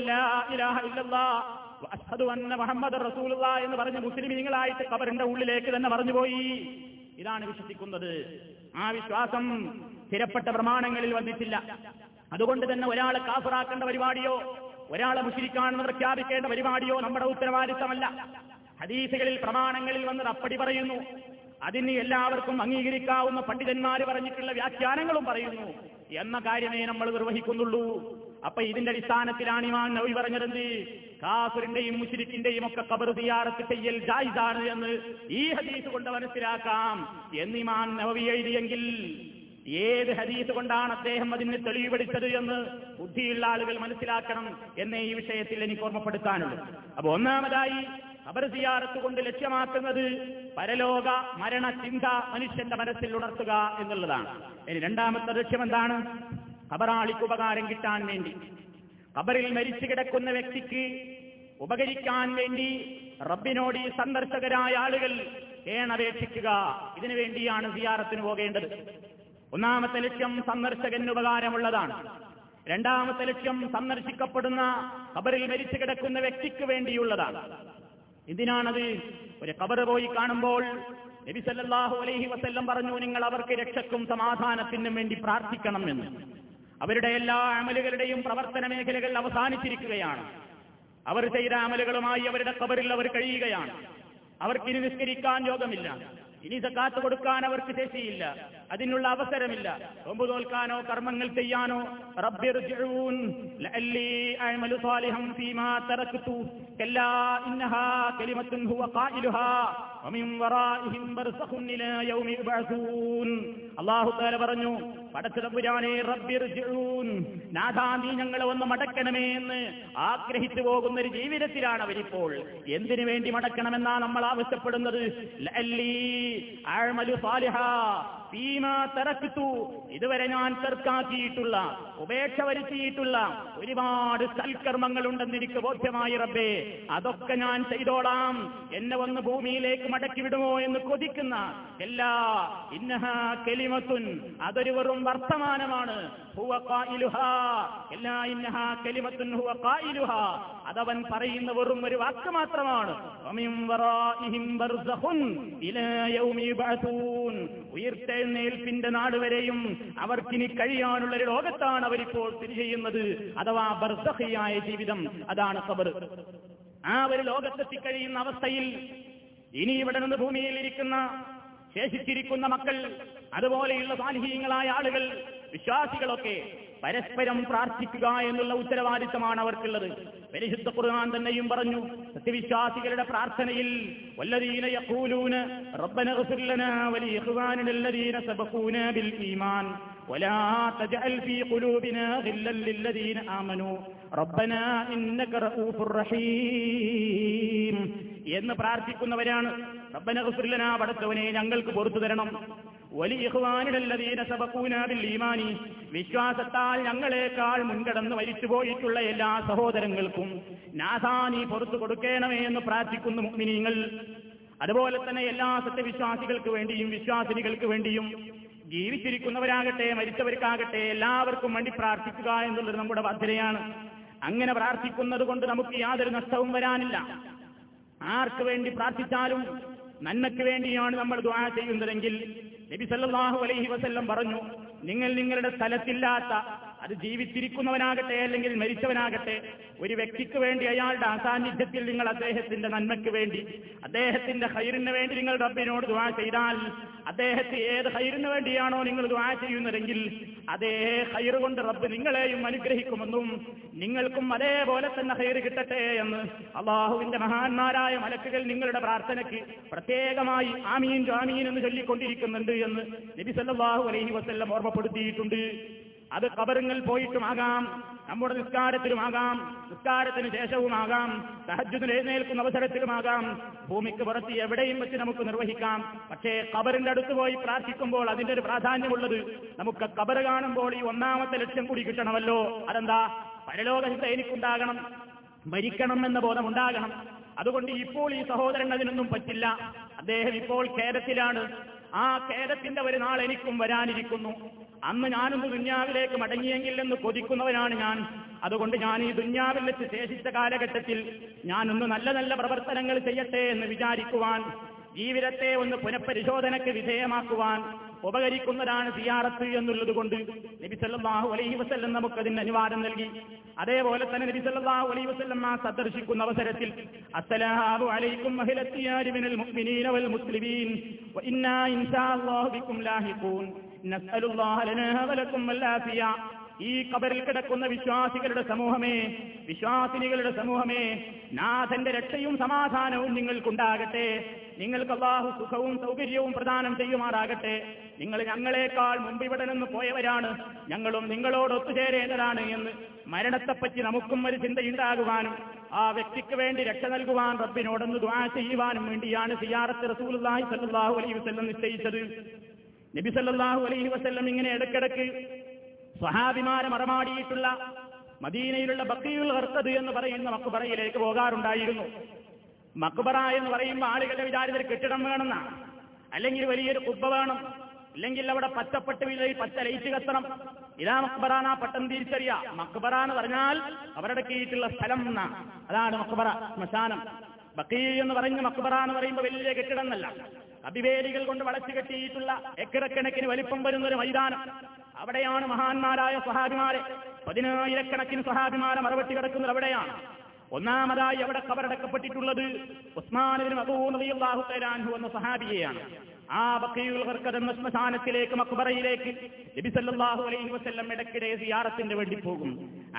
[SPEAKER 2] അഷ്ഹദു അന്ന മുഹമ്മദ് റസൂലുള്ള എന്ന് പറഞ്ഞ് മുസ്ലിമീങ്ങളായിട്ട് കബറിന്റെ ഉള്ളിലേക്ക് തന്നെ മറഞ്ഞുപോയി ഇതാണ് വിശ്വസിക്കുന്നത്. ആ വിശ്വാസം സ്ഥിരപ്പെട്ട പ്രമാണങ്ങളിൽ വന്നിട്ടില്ല. അതുകൊണ്ട് തന്നെ ഒരാളെ കാഫറാക്കേണ്ട പരിപാടിയോ ഒരാളെ മുഷിരിക്കാണെന്ന് പ്രഖ്യാപിക്കേണ്ട പരിപാടിയോ നമ്മുടെ ഉത്തരവാദിത്തമല്ല. ഹദീസുകളിൽ പ്രമാണങ്ങളിൽ വന്നത് അപ്പടി പറയുന്നു. അതിന് എല്ലാവർക്കും അംഗീകരിക്കാവുന്ന പണ്ഡിതന്മാർ പറഞ്ഞിട്ടുള്ള വ്യാഖ്യാനങ്ങളും പറയുന്നു. എന്ന കാര്യമേ നമ്മൾ നിർവഹിക്കുന്നുള്ളൂ. അപ്പൊ ഇതിന്റെ അടിസ്ഥാനത്തിലാണ് ഇമാൻ നബി പറഞ്ഞതെന്ത്? കാഫറിന്റെയും മുഷിരിക്കിന്റെയും ഒക്കെ കബർ സിയാറത്ത് ചെയ്യൽ ജായിസാണ് എന്ന് ഈ ഹദീസ് കൊണ്ട് മനസ്സിലാക്കാം എന്നിമാൻ നബി എഴുതിയെങ്കിൽ ഏത് ഹദീസ് കൊണ്ടാണ് അദ്ദേഹം അതിന് തെളിവുപെടുത്തത് എന്ന് ബുദ്ധിയുള്ള ആളുകൾ മനസ്സിലാക്കണം എന്നേ ഈ വിഷയത്തിൽ എനിക്ക് ഓർമ്മപ്പെടുത്താനുള്ളൂ. അപ്പൊ ഒന്നാമതായി ഖബർ സിയാറത്ത് കൊണ്ട് ലക്ഷ്യമാക്കുന്നത് പരലോക മരണ ചിന്ത മനുഷ്യന്റെ മനസ്സിൽ ഉണർത്തുക എന്നുള്ളതാണ്. ഇനി രണ്ടാമത്തെ ലക്ഷ്യം എന്താണ്? ഖബറാളിക്ക് ഉപകാരം കിട്ടാൻ വേണ്ടി. ഖബറിൽ മരിച്ചു കിടക്കുന്ന വ്യക്തിക്ക് ഉപകരിക്കാൻ വേണ്ടി റബ്ബിനോട് ഈ സന്ദർശകരായ ആളുകൾ ഏണപേക്ഷിക്കുക. ഇതിനു വേണ്ടിയാണ് സിയാറത്തിന് പോകേണ്ടത്. ഒന്നാമത്തെ ലക്ഷ്യം സന്ദർശകന് ഉപകാരമുള്ളതാണ് രണ്ടാമത്തെ ലക്ഷ്യം സന്ദർശിക്കപ്പെടുന്ന കബറിൽ മരിച്ചു കിടക്കുന്ന വ്യക്തിക്ക് വേണ്ടിയുള്ളതാണ്. എന്തിനാണത്? ഒരു കബർ പോയി കാണുമ്പോൾ നബി സല്ലല്ലാഹു അലൈഹി വസല്ലം പറഞ്ഞു നിങ്ങൾ അവർക്ക് രക്ഷക്കും സമാധാനത്തിനും വേണ്ടി പ്രാർത്ഥിക്കണം എന്ന്. അവരുടെ എല്ലാ അമലുകളുടെയും പ്രവർത്തന മേഖലകൾ അവസാനിച്ചിരിക്കുകയാണ്. അവർ ചെയ്ത അമലുകളുമായി അവരുടെ കബറിൽ അവർ കഴിയുകയാണ്. അവർക്ക് ഇനി നിസ്കരിക്കാൻ യോഗമില്ല. ഇനി സക്കാത്ത് കൊടുക്കാൻ അവർക്ക് ശേഷിയില്ല. അതിനുള്ള അവസരമില്ല. ഒമ്പ് തോൽക്കാനോ കർമ്മങ്ങൾ ചെയ്യാനോ തആല പറഞ്ഞു റബ്ബിർജിഊൻ നാഥാ ഒന്ന് മടക്കണമേ എന്ന് ആഗ്രഹിച്ചു പോകുന്ന ഒരു ജീവിതത്തിലാണ് അവരിപ്പോൾ. എന്തിനു വേണ്ടി മടക്കണമെന്നാ നമ്മൾ ആവശ്യപ്പെടുന്നത്? തറക്തു ഇതുവരെ ഞാൻ ചെറുക്കാക്കിയിട്ടുള്ള ഉപേക്ഷ വരുത്തിയിട്ടുള്ള ഒരുപാട് സൽക്കർമ്മങ്ങൾ ഉണ്ടെന്ന് എനിക്ക് ബോധ്യമായി റബ്ബേ. അതൊക്കെ ഞാൻ ചെയ്തോളാം. എന്നെ വന്ന് ഭൂമിയിലേക്ക് മടക്കി വിടുമോ എന്ന് കൊതിക്കുന്ന എല്ലാ ഇന്നഹ കെലിമത്തുൻ. അതൊരു വെറും വർത്തമാനമാണ്. എല്ലാ ഇന്നഹ കെലിമത്തുൻ ഹുവ. അതവൻ പറയുന്ന വെറും ഒരു വാക്ക് മാത്രമാണ്. ഉയർത്തെഴുന്നേൽപ്പിന്റെ നാട് വരെയും അവർക്കിനി കഴിയാനുള്ള ഒരു ലോകത്താണ് അവരിപ്പോൾ സ്ഥിതി ചെയ്യുന്നത്. അഥവാ ബർസഹിയായ ജീവിതം. അതാണ് സബർ ആ ഒരു ലോകത്തെത്തി കഴിയുന്ന അവസ്ഥയിൽ ഇനി ഇവിടെ നിന്ന് ഭൂമിയിൽ ഇരിക്കുന്ന ശേഷിച്ചിരിക്കുന്ന മക്കൾ അതുപോലെയുള്ള സാലിഹീങ്ങളായ ആളുകൾ വിശ്വാസികളൊക്കെ പരസ്പരം പ്രാർത്ഥിക്കുക എന്നുള്ള ഉത്തരവാദിത്തമാണ് അവർക്കുള്ളത്. പരിശുദ്ധ ഖുർആൻ തന്നെയും പറഞ്ഞു സത്യവിശ്വാസികളുടെ പ്രാർത്ഥനയിൽ വല്ലദീന യഖൂലൂന റബ്ബന ഇഗ്ഫിർ ലനാ വലിഇഖ്വാനിന الذين سبقونا بالإيمان ولا تجعل في قلوبنا غلا للذين آمنوا ربنا إنك رؤوف رحيم എന്ന് പ്രാർത്ഥിക്കുന്നവരാണ് റബ്ബന ഇഗ്ഫിർ ലനാ പടച്ചവനെ ഞങ്ങൾക്ക് പുറത്തു തരണം വലിയഹ്വാനിടല്ലതീന സബക്കൂനാബിൽ ഈമാനി വിശ്വാസത്താൽ ഞങ്ങളെക്കാൾ മുൻകടന്ന് മരിച്ചുപോയിട്ടുള്ള എല്ലാ സഹോദരങ്ങൾക്കും നാഥാനി പുറത്തു കൊടുക്കണമേ എന്ന് പ്രാർത്ഥിക്കുന്നു മുഗ്മിനീങ്ങൾ അതുപോലെ തന്നെ എല്ലാ സത്യവിശ്വാസികൾക്ക് വേണ്ടിയും വിശ്വാസിനികൾക്ക് വേണ്ടിയും ജീവിച്ചിരിക്കുന്നവരാകട്ടെ മരിച്ചവർക്കാകട്ടെ എല്ലാവർക്കും വേണ്ടി പ്രാർത്ഥിക്കുക എന്നുള്ളത് നമ്മുടെ ബാധ്യതയാണ്. അങ്ങനെ പ്രാർത്ഥിക്കുന്നത് കൊണ്ട് നമുക്ക് യാതൊരു നഷ്ടവും വരാനില്ല. ആർക്ക് വേണ്ടി പ്രാർത്ഥിച്ചാലും നന്മയ്ക്ക് വേണ്ടിയാണ് നമ്മൾ ദുആ ചെയ്യുന്നതെങ്കിൽ നബി സല്ലല്ലാഹു അലൈഹി വസല്ലം പറഞ്ഞു നിങ്ങൾ നിങ്ങളുടെ സ്ഥലത്തില്ലാത്ത അത് ജീവിച്ചിരിക്കുന്നവനാകട്ടെ അല്ലെങ്കിൽ മരിച്ചവനാകട്ടെ ഒരു വ്യക്തിക്ക് വേണ്ടി അയാളുടെ അസാന്നിധ്യത്തിൽ നിങ്ങൾ അദ്ദേഹത്തിന്റെ നന്മയ്ക്ക് വേണ്ടി അദ്ദേഹത്തിന്റെ ഹൈറിന് വേണ്ടി നിങ്ങൾ റബ്ബിനോട് ദുആ ചെയ്താൽ അദ്ദേഹത്തെ ഏത് ഹൈറിന് വേണ്ടിയാണോ നിങ്ങൾ ദുആ ചെയ്യുന്നതെങ്കിൽ അതേ ഹൈറ് കൊണ്ട് റബ്ബ് നിങ്ങളെയും അനുഗ്രഹിക്കുമെന്നും നിങ്ങൾക്കും അതേപോലെ തന്നെ ഹൈർ കിട്ടട്ടെ എന്ന് അള്ളാഹുവിന്റെ മഹാന്മാരായ മലക്കുകൾ നിങ്ങളുടെ പ്രാർത്ഥനയ്ക്ക് പ്രത്യേകമായി ആമീൻ ജാമീൻ എന്ന് ചൊല്ലിക്കൊണ്ടിരിക്കുന്നുണ്ട് എന്ന് നബി സല്ലല്ലാഹു അലൈഹി വസ്ല്ലം ഓർമ്മപ്പെടുത്തിയിട്ടുണ്ട്. അത് കബറുങ്ങൾ പോയിട്ടുമാകാം നമ്മുടെ നിസ്കാരത്തിലുമാകാം നിസ്കാരത്തിന് ശേഷവുമാകാം തഹജ്ജുദിന് എഴുന്നേൽക്കുന്ന അവസരത്തിലുമാകാം ഭൂമിക്ക് പുറത്ത് എവിടെയും വെച്ച് നമുക്ക് നിർവഹിക്കാം. പക്ഷേ കബറിന്റെ അടുത്ത് പോയി പ്രാർത്ഥിക്കുമ്പോൾ അതിന്റെ ഒരു പ്രാധാന്യമുള്ളത് നമുക്ക് കബറ് കാണുമ്പോൾ ഈ ഒന്നാമത്തെ ലക്ഷ്യം കൂടി കിട്ടണമല്ലോ. അതെന്താ? പരലോകഹിത എനിക്കുണ്ടാകണം മരിക്കണം എന്ന ബോധം ഉണ്ടാകണം അതുകൊണ്ട് ഇപ്പോൾ ഈ സഹോദരൻ അതിനൊന്നും പറ്റില്ല. അദ്ദേഹം ഇപ്പോൾ ഖേദത്തിലാണ്. ആ ഖേദത്തിന്റെ ഒരു നാൾ എനിക്കും വരാനിരിക്കുന്നു. അന്ന് ഞാനൊന്ന് ദുന്യാവിലേക്ക് മടങ്ങിയെങ്കിൽ എന്ന് കൊതിക്കുന്നവനാണ് ഞാൻ. അതുകൊണ്ട് ഞാൻ ഈ ദുന്യാവിൽ വെച്ച് ശേഷിച്ച കാലഘട്ടത്തിൽ ഞാനൊന്ന് നല്ല നല്ല പ്രവർത്തനങ്ങൾ ചെയ്യട്ടെ എന്ന് വിചാരിക്കുവാൻ ജീവിതത്തെ ഒന്ന് പുനഃപരിശോധനയ്ക്ക് വിധേയമാക്കുവാൻ ഉപകരിക്കുന്നതാണ് സിയാറത്ത് എന്നുള്ളത് കൊണ്ട് നബിസല്ലാഹു അലൈഹി വസല്ലം നമുക്കതിന് അനുവാദം നൽകി. അതേപോലെ തന്നെ നബിസല്ലാഹു അലൈഹി വസ്ല്ലം ആ സന്ദർശിക്കുന്ന അവസരത്തിൽ അസ്സലാഹു അലൈക്കും ഈ കബറിൽ കിടക്കുന്ന വിശ്വാസികളുടെ സമൂഹമേ വിശ്വാസിനികളുടെ സമൂഹമേ നാഥന്റെ രക്ഷയും സമാധാനവും നിങ്ങൾക്കുണ്ടാകട്ടെ. നിങ്ങൾക്ക് അള്ളാഹു സുഖവും സൗകര്യവും പ്രദാനം ചെയ്യുമാറാകട്ടെ. നിങ്ങൾ ഞങ്ങളെക്കാൾ മുമ്പ് ഇവിടെ നിന്ന് പോയവരാണ്. ഞങ്ങളും നിങ്ങളോട് ഒത്തുചേരേണ്ടതാണ് എന്ന് മരണത്തെപ്പറ്റി നമുക്കും ഒരു ചിന്തയുണ്ടാകുവാനും ആ വ്യക്തിക്ക് വേണ്ടി രക്ഷ നൽകുവാൻ റബ്ബിനോടൊന്ന് ദ്വാ ചെയ്യുവാനും വേണ്ടിയാണ് സിയാറത്ത് റസൂലുള്ളാഹി സല്ലാഹു അലൈഹി വസ്ല്ലം നിശ്ചയിച്ചത്. നബി സല്ലാഹു അലൈഹി വസ്ല്ലം ഇങ്ങനെ ഇടക്കിടക്ക് സ്വഹാബിമാരെ മറമാടിയിട്ടുള്ള മദീനയിലുള്ള ബക്കീൽ ഹർത്തത് എന്ന് പറയുന്ന മക്കുബറയിലേക്ക് പോകാറുണ്ടായിരുന്നു. മക്കുബറ എന്ന് പറയുമ്പോൾ ആളുകളുടെ വിചാരിച്ച കെട്ടിടം വേണമെന്നാണ്. അല്ലെങ്കിൽ വലിയൊരു കുബ്ബ വേണം. ഇല്ലെങ്കിൽ അവിടെ പച്ചപ്പെട്ട് വീഴി പച്ച ലൈറ്റ് കത്തണം. ഇതാ മക്ബറാന പട്ടം തിരിച്ചറിയ. മക്ബറ എന്ന് പറഞ്ഞാൽ അവരുടെ കീഴിട്ടുള്ള സ്ഥലം എന്നാണ് അതാണ് മക്ബറ ശ്മശാനം. ബക്കീ എന്ന് പറഞ്ഞ് മക്ബറ എന്ന് പറയുമ്പോൾ വലിയ കെട്ടിടം എന്നല്ല അഭിവേദികൾ കൊണ്ട് വളച്ചു കെട്ടിയിട്ടുള്ള എക്കരക്കണക്കിന് വലിപ്പം വരുന്ന ഒരു മൈതാനം. അവിടെയാണ് മഹാന്മാരായ സഹാബിമാരെ പതിനായിരക്കണക്കിന് സഹാബിമാരെ മറവട്ടി കിടക്കുന്നത് അവിടെയാണ്. ഒന്നാമതായി അവിടെ കബറടക്കപ്പെട്ടിട്ടുള്ളത് ഉസ്മാനുവിനും അബൂനബിയാഹു തലാൻഹു എന്ന സഹാബിയെയാണ് ആ ബക്കീയുൽ ഹർക്കത് എന്ന ശ്മശാനത്തിലേക്ക് മക്ബറയിലേക്ക് സല്ലല്ലാഹു അലൈഹി വസല്ലം ഇടക്കിടെ സിയാറത്തിന് വേണ്ടി പോകും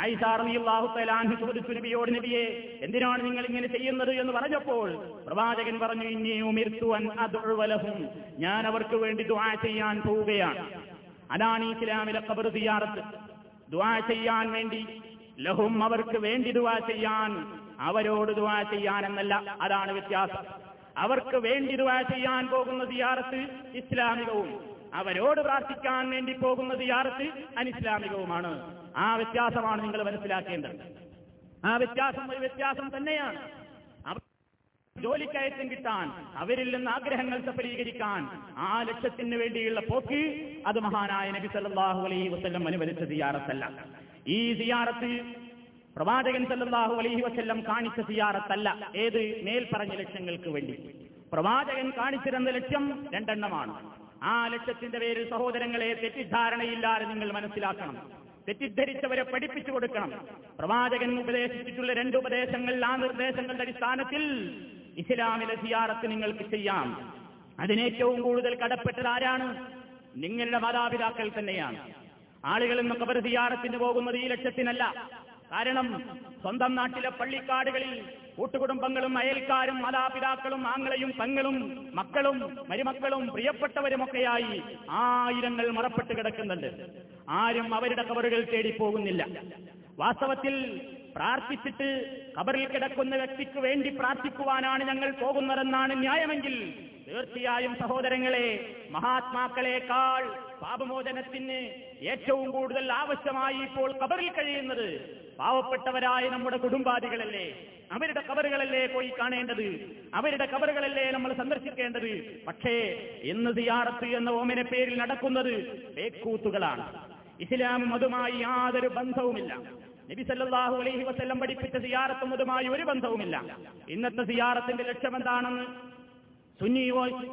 [SPEAKER 2] ആയിഷ റളിയല്ലാഹു തആല അൻഹ ചോദിച്ചു നബിയോട് നബിയെ എന്തിനാണ് നിങ്ങൾ ഇങ്ങനെ ചെയ്യുന്നത്? എന്ന് പറഞ്ഞപ്പോൾ പ്രവാചകൻ പറഞ്ഞു ഇന്നി ഉമിർതു അൻ അദ്ഉ ലഹും ഞാൻ അവർക്ക് വേണ്ടി ദുആ ചെയ്യാൻ പോവുകയാണ്. അതാണ് ഇസ്ലാമിലെ ഖബർ സിയാറത്ത്. ദുആ ചെയ്യാൻ വേണ്ടി ലഹും അവർക്ക് വേണ്ടി ദുആ ചെയ്യാൻ അവരോട് ദുആ ചെയ്യാൻ എന്നല്ല അതാണ് വ്യത്യാസം. അവർക്ക് വേണ്ടി ദുവാ ചെയ്യാൻ പോകുന്ന സിയാറത്ത് ഇസ്ലാമികവും അവരോട് പ്രാർത്ഥിക്കാൻ വേണ്ടി പോകുന്ന സിയാറത്ത് അനിസ്ലാമികവുമാണ്. ആ വ്യത്യാസമാണ് നിങ്ങൾ മനസ്സിലാക്കേണ്ടത്. ആ വ്യത്യാസം ഒരു വ്യത്യാസം തന്നെയാണ്. ജോലിക്കയറ്റം കിട്ടാൻ അവരിൽ നിന്ന് ആഗ്രഹങ്ങൾ സഫലീകരിക്കാൻ ആ ലക്ഷ്യത്തിന് വേണ്ടിയുള്ള പോക്ക് അത് മഹാനായ നബി സല്ലാഹു അലൈഹി വസ്ലം അനുവദിച്ച സിയാറത്തല്ല. ഈ സിയാറത്ത് പ്രവാചകൻ സല്ലാഹു അലഹി വസ്ല്ലം കാണിച്ച സിയാറത്തല്ല. ഏത്? മേൽ പറഞ്ഞ ലക്ഷ്യങ്ങൾക്ക് വേണ്ടി. പ്രവാചകൻ കാണിച്ചിരുന്ന ലക്ഷ്യം രണ്ടെണ്ണമാണ്. ആ ലക്ഷ്യത്തിന്റെ പേരിൽ സഹോദരങ്ങളെ തെറ്റിദ്ധാരണയില്ലാതെ നിങ്ങൾ മനസ്സിലാക്കണം. തെറ്റിദ്ധരിച്ചവരെ പഠിപ്പിച്ചു കൊടുക്കണം. പ്രവാചകൻ ഉപദേശിച്ചിട്ടുള്ള രണ്ട് ഉപദേശങ്ങൾ ആ നിർദ്ദേശങ്ങളുടെ അടിസ്ഥാനത്തിൽ ഇസ്ലാമിലെ സിയാറത്ത് നിങ്ങൾക്ക് ചെയ്യാം. അതിനേറ്റവും കൂടുതൽ കടപ്പെട്ടത് ആരാണ്? നിങ്ങളുടെ മാതാപിതാക്കൾ തന്നെയാണ്. ആളുകൾ ഇന്ന് കബർ സിയാറത്തിന് പോകുന്നത് ഈ ലക്ഷ്യത്തിനല്ല. കാരണം സ്വന്തം നാട്ടിലെ പള്ളിക്കാടുകളിൽ കൂട്ടുകുടുംബങ്ങളും അയൽക്കാരും മാതാപിതാക്കളും ആങ്ങളെയും പെങ്ങളും മക്കളും മരുമക്കളും പ്രിയപ്പെട്ടവരുമൊക്കെയായി ആയിരങ്ങൾ മറപ്പെട്ട് കിടക്കുന്നുണ്ട്. ആരും അവരുടെ കബറുകൾ തേടി പോകുന്നില്ല. വാസ്തവത്തിൽ പ്രാർത്ഥിച്ചിട്ട് കബറിൽ കിടക്കുന്ന വ്യക്തിക്ക് വേണ്ടി പ്രാർത്ഥിക്കുവാനാണ് ഞങ്ങൾ പോകുന്നതെന്നാണ് ന്യായമെങ്കിൽ തീർച്ചയായും സഹോദരങ്ങളെ മഹാത്മാക്കളെക്കാൾ പാപമോചനത്തിന് ഏറ്റവും കൂടുതൽ ആവശ്യമായി ഇപ്പോൾ കബറിൽ കഴിയുന്നത് പാവപ്പെട്ടവരായ നമ്മുടെ കുടുംബാദികളല്ലേ? അവരുടെ കബറുകളല്ലേ പോയി കാണേണ്ടത്. അവരുടെ കബറുകളല്ലേ നമ്മൾ സന്ദർശിക്കേണ്ടത്. പക്ഷേ ഇന്ന് സിയാറത്ത് എന്ന ഓമിനെ പേരിൽ നടക്കുന്നത് പേക്കൂത്തുകളാണ് ഇസ്ലാമും അതുമായി യാതൊരു ബന്ധവുമില്ല. നബി സല്ലല്ലാഹു അലൈഹി വസല്ലം പഠിപ്പിച്ച സിയാറത്ത് അതുമായി ഒരു ബന്ധവുമില്ല. ഇന്നത്തെ സിയാറത്തിന്റെ ലക്ഷ്യം എന്താണെന്ന്? സുന്നി വോയ്സ്.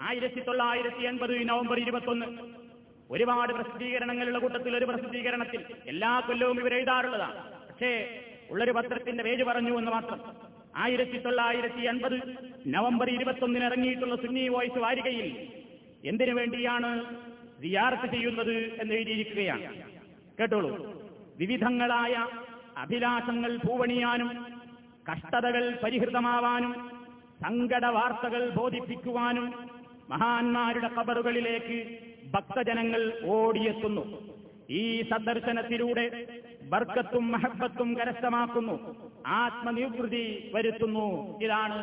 [SPEAKER 2] ആയിരത്തി തൊള്ളായിരത്തി എൺപത് നവംബർ ഇരുപത്തൊന്ന്. ഒരുപാട് പ്രസിദ്ധീകരണങ്ങളുള്ള കൂട്ടത്തിൽ ഒരു പ്രസിദ്ധീകരണത്തിൽ എല്ലാ കൊല്ലവും ഇവർ എഴുതാറുള്ളതാണ്. പക്ഷേ ഉള്ളൊരു പത്രത്തിന്റെ പേജ് പറഞ്ഞു എന്ന് മാത്രം. ആയിരത്തി തൊള്ളായിരത്തി അൻപത് നവംബർ ഇരുപത്തൊന്നിന് ഇറങ്ങിയിട്ടുള്ള സുന്നി വോയിസ് വാരികയിൽ എന്തിനു വേണ്ടിയാണ് സിയാർത്ത് ചെയ്യുന്നത് എന്ന് എഴുതിയിരിക്കുകയാണ്. കേട്ടോളൂ. വിവിധങ്ങളായ അഭിലാഷങ്ങൾ പൂവണിയാനും കഷ്ടതകൾ പരിഹൃതമാവാനും സങ്കട വാർത്തകൾ ബോധിപ്പിക്കുവാനും മഹാന്മാരുടെ കബറുകളിലേക്ക് ഭക്തജനങ്ങൾ ഓടിയെത്തുന്നു. ഈ സന്ദർശനത്തിലൂടെ ബർക്കത്തും മഹബത്തും കരസ്ഥമാക്കുന്നു. ആത്മനിവൃത്തി വരുത്തുന്നു. ഇതാണ്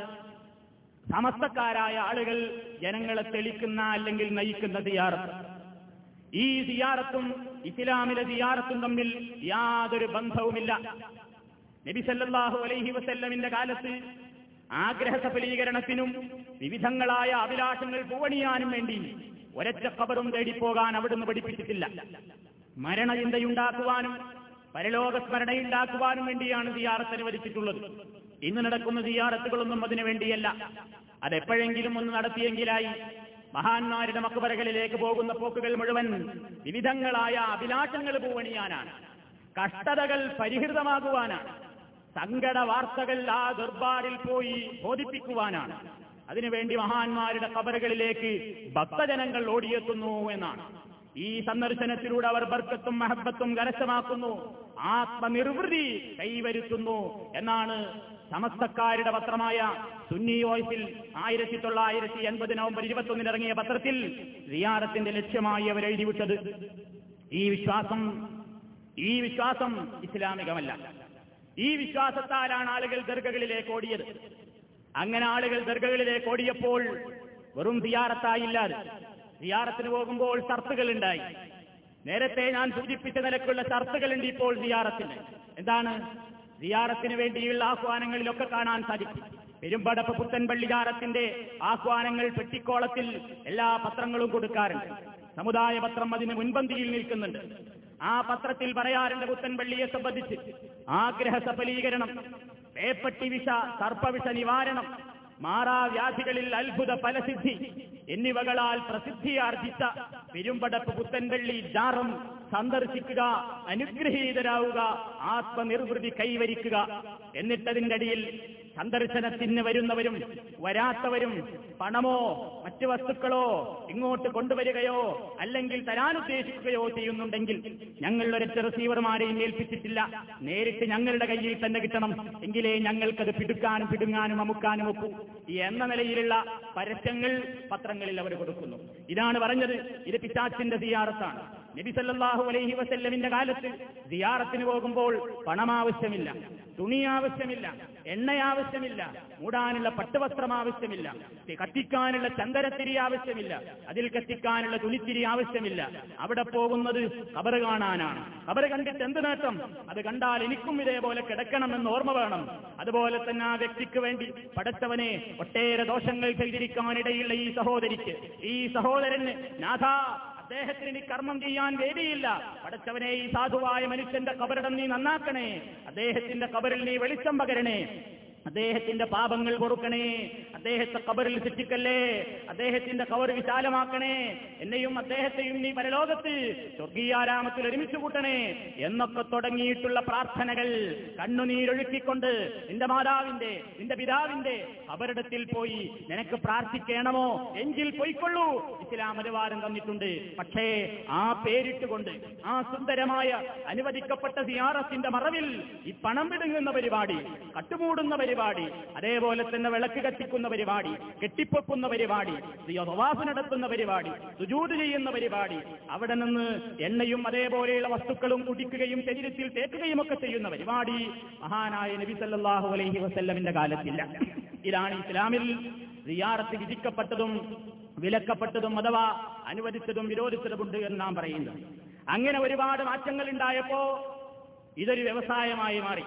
[SPEAKER 2] സമസ്തക്കാരായ ആളുകൾ ജനങ്ങളെ തെളിക്കുന്ന അല്ലെങ്കിൽ നയിക്കുന്ന സിയാറത്ത്. ഈ സിയാറത്തും ഇസ്ലാമിലെ സിയാറത്തും തമ്മിൽ യാതൊരു ബന്ധവുമില്ല. നബി സല്ലല്ലാഹു അലൈഹി വസല്ലമിന്റെ കാലത്ത് ആഗ്രഹ സഫലീകരണത്തിനും വിവിധങ്ങളായ അഭിലാഷങ്ങൾ പൂവണിയാനും വേണ്ടി ഒരൊറ്റ ഖബറും തേടിപ്പോകാൻ അവിടുന്ന് പഠിപ്പിച്ചിട്ടില്ല. മരണചിന്തയുണ്ടാക്കുവാനും പരലോക സ്മരണയുണ്ടാക്കുവാനും വേണ്ടിയാണ് ദിയാറത്ത് അനുവദിച്ചിട്ടുള്ളത്. ഇന്ന് നടക്കുന്ന ദിയാറത്തുകളൊന്നും അതിനു വേണ്ടിയല്ല. അതെപ്പോഴെങ്കിലും ഒന്ന് നടത്തിയെങ്കിലായി മഹാന്മാരുടെ മക്കുപരകളിലേക്ക് പോകുന്ന പോക്കുകൾ മുഴുവൻ വിവിധങ്ങളായ അഭിലാഷങ്ങൾ പൂവണിയാനാണ്. കഷ്ടതകൾ പരിഹൃതമാകുവാനാണ്. സങ്കട വാർത്തകൾ ആ ദർബാറിൽ പോയി ബോധിപ്പിക്കുവാനാണ്. അതിനുവേണ്ടി മഹാന്മാരുടെ കബറുകളിലേക്ക് ഭക്തജനങ്ങൾ ഓടിയെത്തുന്നു എന്നാണ്. ഈ സന്ദർശനത്തിലൂടെ അവർ ബർക്കത്തും മഹബത്തും കരസ്ഥമാക്കുന്നു. ആത്മനിർവൃതി കൈവരുത്തുന്നു എന്നാണ് സമസ്തക്കാരുടെ പത്രമായ സുന്നി വോയ്സിൽ ആയിരത്തി തൊള്ളായിരത്തി എൺപത് നവംബർ ഇരുപത്തൊന്നിന് ഇറങ്ങിയ പത്രത്തിൽ റിയാറത്തിന്റെ ലക്ഷ്യമായി അവർ എഴുതിവിട്ടത്. ഈ വിശ്വാസം ഈ വിശ്വാസം ഇസ്ലാമികമല്ല. ഈ വിശ്വാസത്താലാണ് ആളുകൾ ദർഗകളിലേക്ക് ഓടിയത്. അങ്ങനെ ആളുകൾ ദർഗകളിലേക്ക് ഓടിയപ്പോൾ വെറും സിയാറത്തായില്ലാതെ സിയാറത്തിന് പോകുമ്പോൾ ഷർത്തുകൾ ഉണ്ടായി നേരത്തെ ഞാൻ സൂചിപ്പിച്ച നിലക്കുള്ള ഷർത്തുകളുണ്ട് ഇപ്പോൾ സിയാറത്തിന്. എന്താണ്? സിയാറത്തിന് വേണ്ടിയുള്ള ആഹ്വാനങ്ങളിലൊക്കെ കാണാൻ സാധിക്കും. പെരുമ്പടപ്പ് പുത്തൻപള്ളി ജാറത്തിന്റെ ആഹ്വാനങ്ങൾ പെട്ടിക്കോളത്തിൽ എല്ലാ പത്രങ്ങളും കൊടുക്കാറുണ്ട്. സമുദായ പത്രം അതിന് മുൻപന്തിയിൽ നിൽക്കുന്നുണ്ട്. ആ പത്രത്തിൽ പറയാറുണ്ട് പുത്തൻപള്ളിയെ സംബന്ധിച്ച് ആഗ്രഹ സഫലീകരണം. പേപ്പട്ടി വിഷ സർപ്പവിഷ നിവാരണം മാറാവ്യാധികളിൽ അത്ഭുത ഫലസിദ്ധി എന്നിവകളാൽ പ്രസിദ്ധിയാർജിച്ച പെരുമ്പടപ്പ് പുത്തൻപള്ളി ജാറം സന്ദർശിക്കുക അനുഗ്രഹീതരാവുക ആത്മനിർവൃതി കൈവരിക്കുക. എന്നിട്ടതിന്റെ അടിയിൽ സന്ദർശനത്തിന് വരുന്നവരും വരാത്തവരും പണമോ മറ്റ് വസ്തുക്കളോ ഇങ്ങോട്ട് കൊണ്ടുവരികയോ അല്ലെങ്കിൽ തരാൻ ഉദ്ദേശിക്കുകയോ ചെയ്യുന്നുണ്ടെങ്കിൽ ഞങ്ങൾ റിസീവർമാരെയും ഏൽപ്പിച്ചിട്ടില്ല. നേരിട്ട് ഞങ്ങളുടെ കയ്യിൽ തന്നെ കിട്ടണം. എങ്കിലേ ഞങ്ങൾക്കത് പിടുക്കാനും പിടുങ്ങാനും അമുക്കാനും ഒക്കൂ. എന്ന നിലയിലുള്ള പരസ്യങ്ങൾ പത്രങ്ങളിൽ അവർ കൊടുക്കുന്നു. ഇതാണ് പറഞ്ഞത് ഇത് പിശാച്ചിന്റെ സിയാറത്താണ്. നബി സല്ലല്ലാഹു അലൈഹി വസല്ലമിന്റെ കാലത്ത് ദിയാറത്തിന് പോകുമ്പോൾ പണമാവശ്യമില്ല തുണി ആവശ്യമില്ല എണ്ണ ആവശ്യമില്ല മൂടാനുള്ള പട്ടുവസ്ത്രം ആവശ്യമില്ല കത്തിക്കാനുള്ള ചന്ദരത്തിരി ആവശ്യമില്ല അതിൽ കത്തിക്കാനുള്ള തുണിത്തിരി ആവശ്യമില്ല. അവിടെ പോകുന്നത് കബറ് കാണാനാണ്. കബറ് കണ്ടിട്ട് എന്ത് നേട്ടം? അത് കണ്ടാൽ എനിക്കും ഇതേപോലെ കിടക്കണമെന്ന് ഓർമ്മ വേണം. അതുപോലെ തന്നെ ആ വ്യക്തിക്ക് വേണ്ടി പടച്ചവനെ ഒട്ടേറെ ദോഷങ്ങൾ ചെയ്തിരിക്കാനിടയുള്ള ഈ സഹോദരിക്ക് ഈ സഹോദരന് നാഥ അദ്ദേഹത്തിന് ഇനി കർമ്മം ചെയ്യാൻ വേദിയില്ല. പടച്ചവനെ ഈ സാധുവായ മനുഷ്യന്റെ കബറിടം നീ നന്നാക്കണേ. അദ്ദേഹത്തിന്റെ കബറിൽ നീ വെളിച്ചം പകരണേ. അദ്ദേഹത്തിന്റെ പാപങ്ങൾ പൊറുക്കണേ അദ്ദേഹത്തെ കബറിൽ സൃഷ്ടിക്കല്ലേ. അദ്ദേഹത്തിന്റെ കവർ വിശാലമാക്കണേ. എന്നെയും അദ്ദേഹത്തെയും നീ പരലോകത്ത് സ്വർഗീയാരാമത്തിൽ ഒരുമിച്ച് കൂട്ടണേ എന്നൊക്കെ തുടങ്ങിയിട്ടുള്ള പ്രാർത്ഥനകൾ കണ്ണുനീരൊഴുക്കിക്കൊണ്ട് നിന്റെ മാതാവിന്റെ നിന്റെ പിതാവിന്റെ കബറിടത്തിൽ പോയി നിനക്ക് പ്രാർത്ഥിക്കണമോ? എങ്കിൽ പോയിക്കൊള്ളൂ. ഇസ്ലാം അനുവാദം തന്നിട്ടുണ്ട്. പക്ഷേ ആ പേരിട്ടുകൊണ്ട് ആ സുന്ദരമായ അനുവദിക്കപ്പെട്ട സിയാറത്തിന്റെ മറവിൽ ഈ പണം വിടുങ്ങുന്ന പരിപാടി കട്ടുമൂടുന്ന പരിപാടി അതേപോലെ തന്നെ വിളക്ക് കത്തിക്കുന്ന പരിപാടി കെട്ടിപ്പൊക്കുന്ന പരിപാടി ഉപവാസം നടത്തുന്ന പരിപാടി സുജൂത് ചെയ്യുന്ന പരിപാടി അവിടെ നിന്ന് എണ്ണയും അതേപോലെയുള്ള വസ്തുക്കളും കുടിക്കുകയും ശരീരത്തിൽ തേക്കുകയും ഒക്കെ ചെയ്യുന്ന പരിപാടി മഹാനായ നബി സല്ലാഹു അലൈഹി വസല്ലമിന്റെ കാലത്തില്ല. ഇതാണ് ഇസ്ലാമിൽ റിയാറത്ത് വിധിക്കപ്പെട്ടതും വിലക്കപ്പെട്ടതും അഥവാ അനുവദിച്ചതും വിരോധിച്ചതുമുണ്ട് എന്ന് നാം പറയുന്നത് അങ്ങനെ ഒരുപാട് മാറ്റങ്ങൾ ഉണ്ടായപ്പോ ഇതൊരു വ്യവസായമായി മാറി.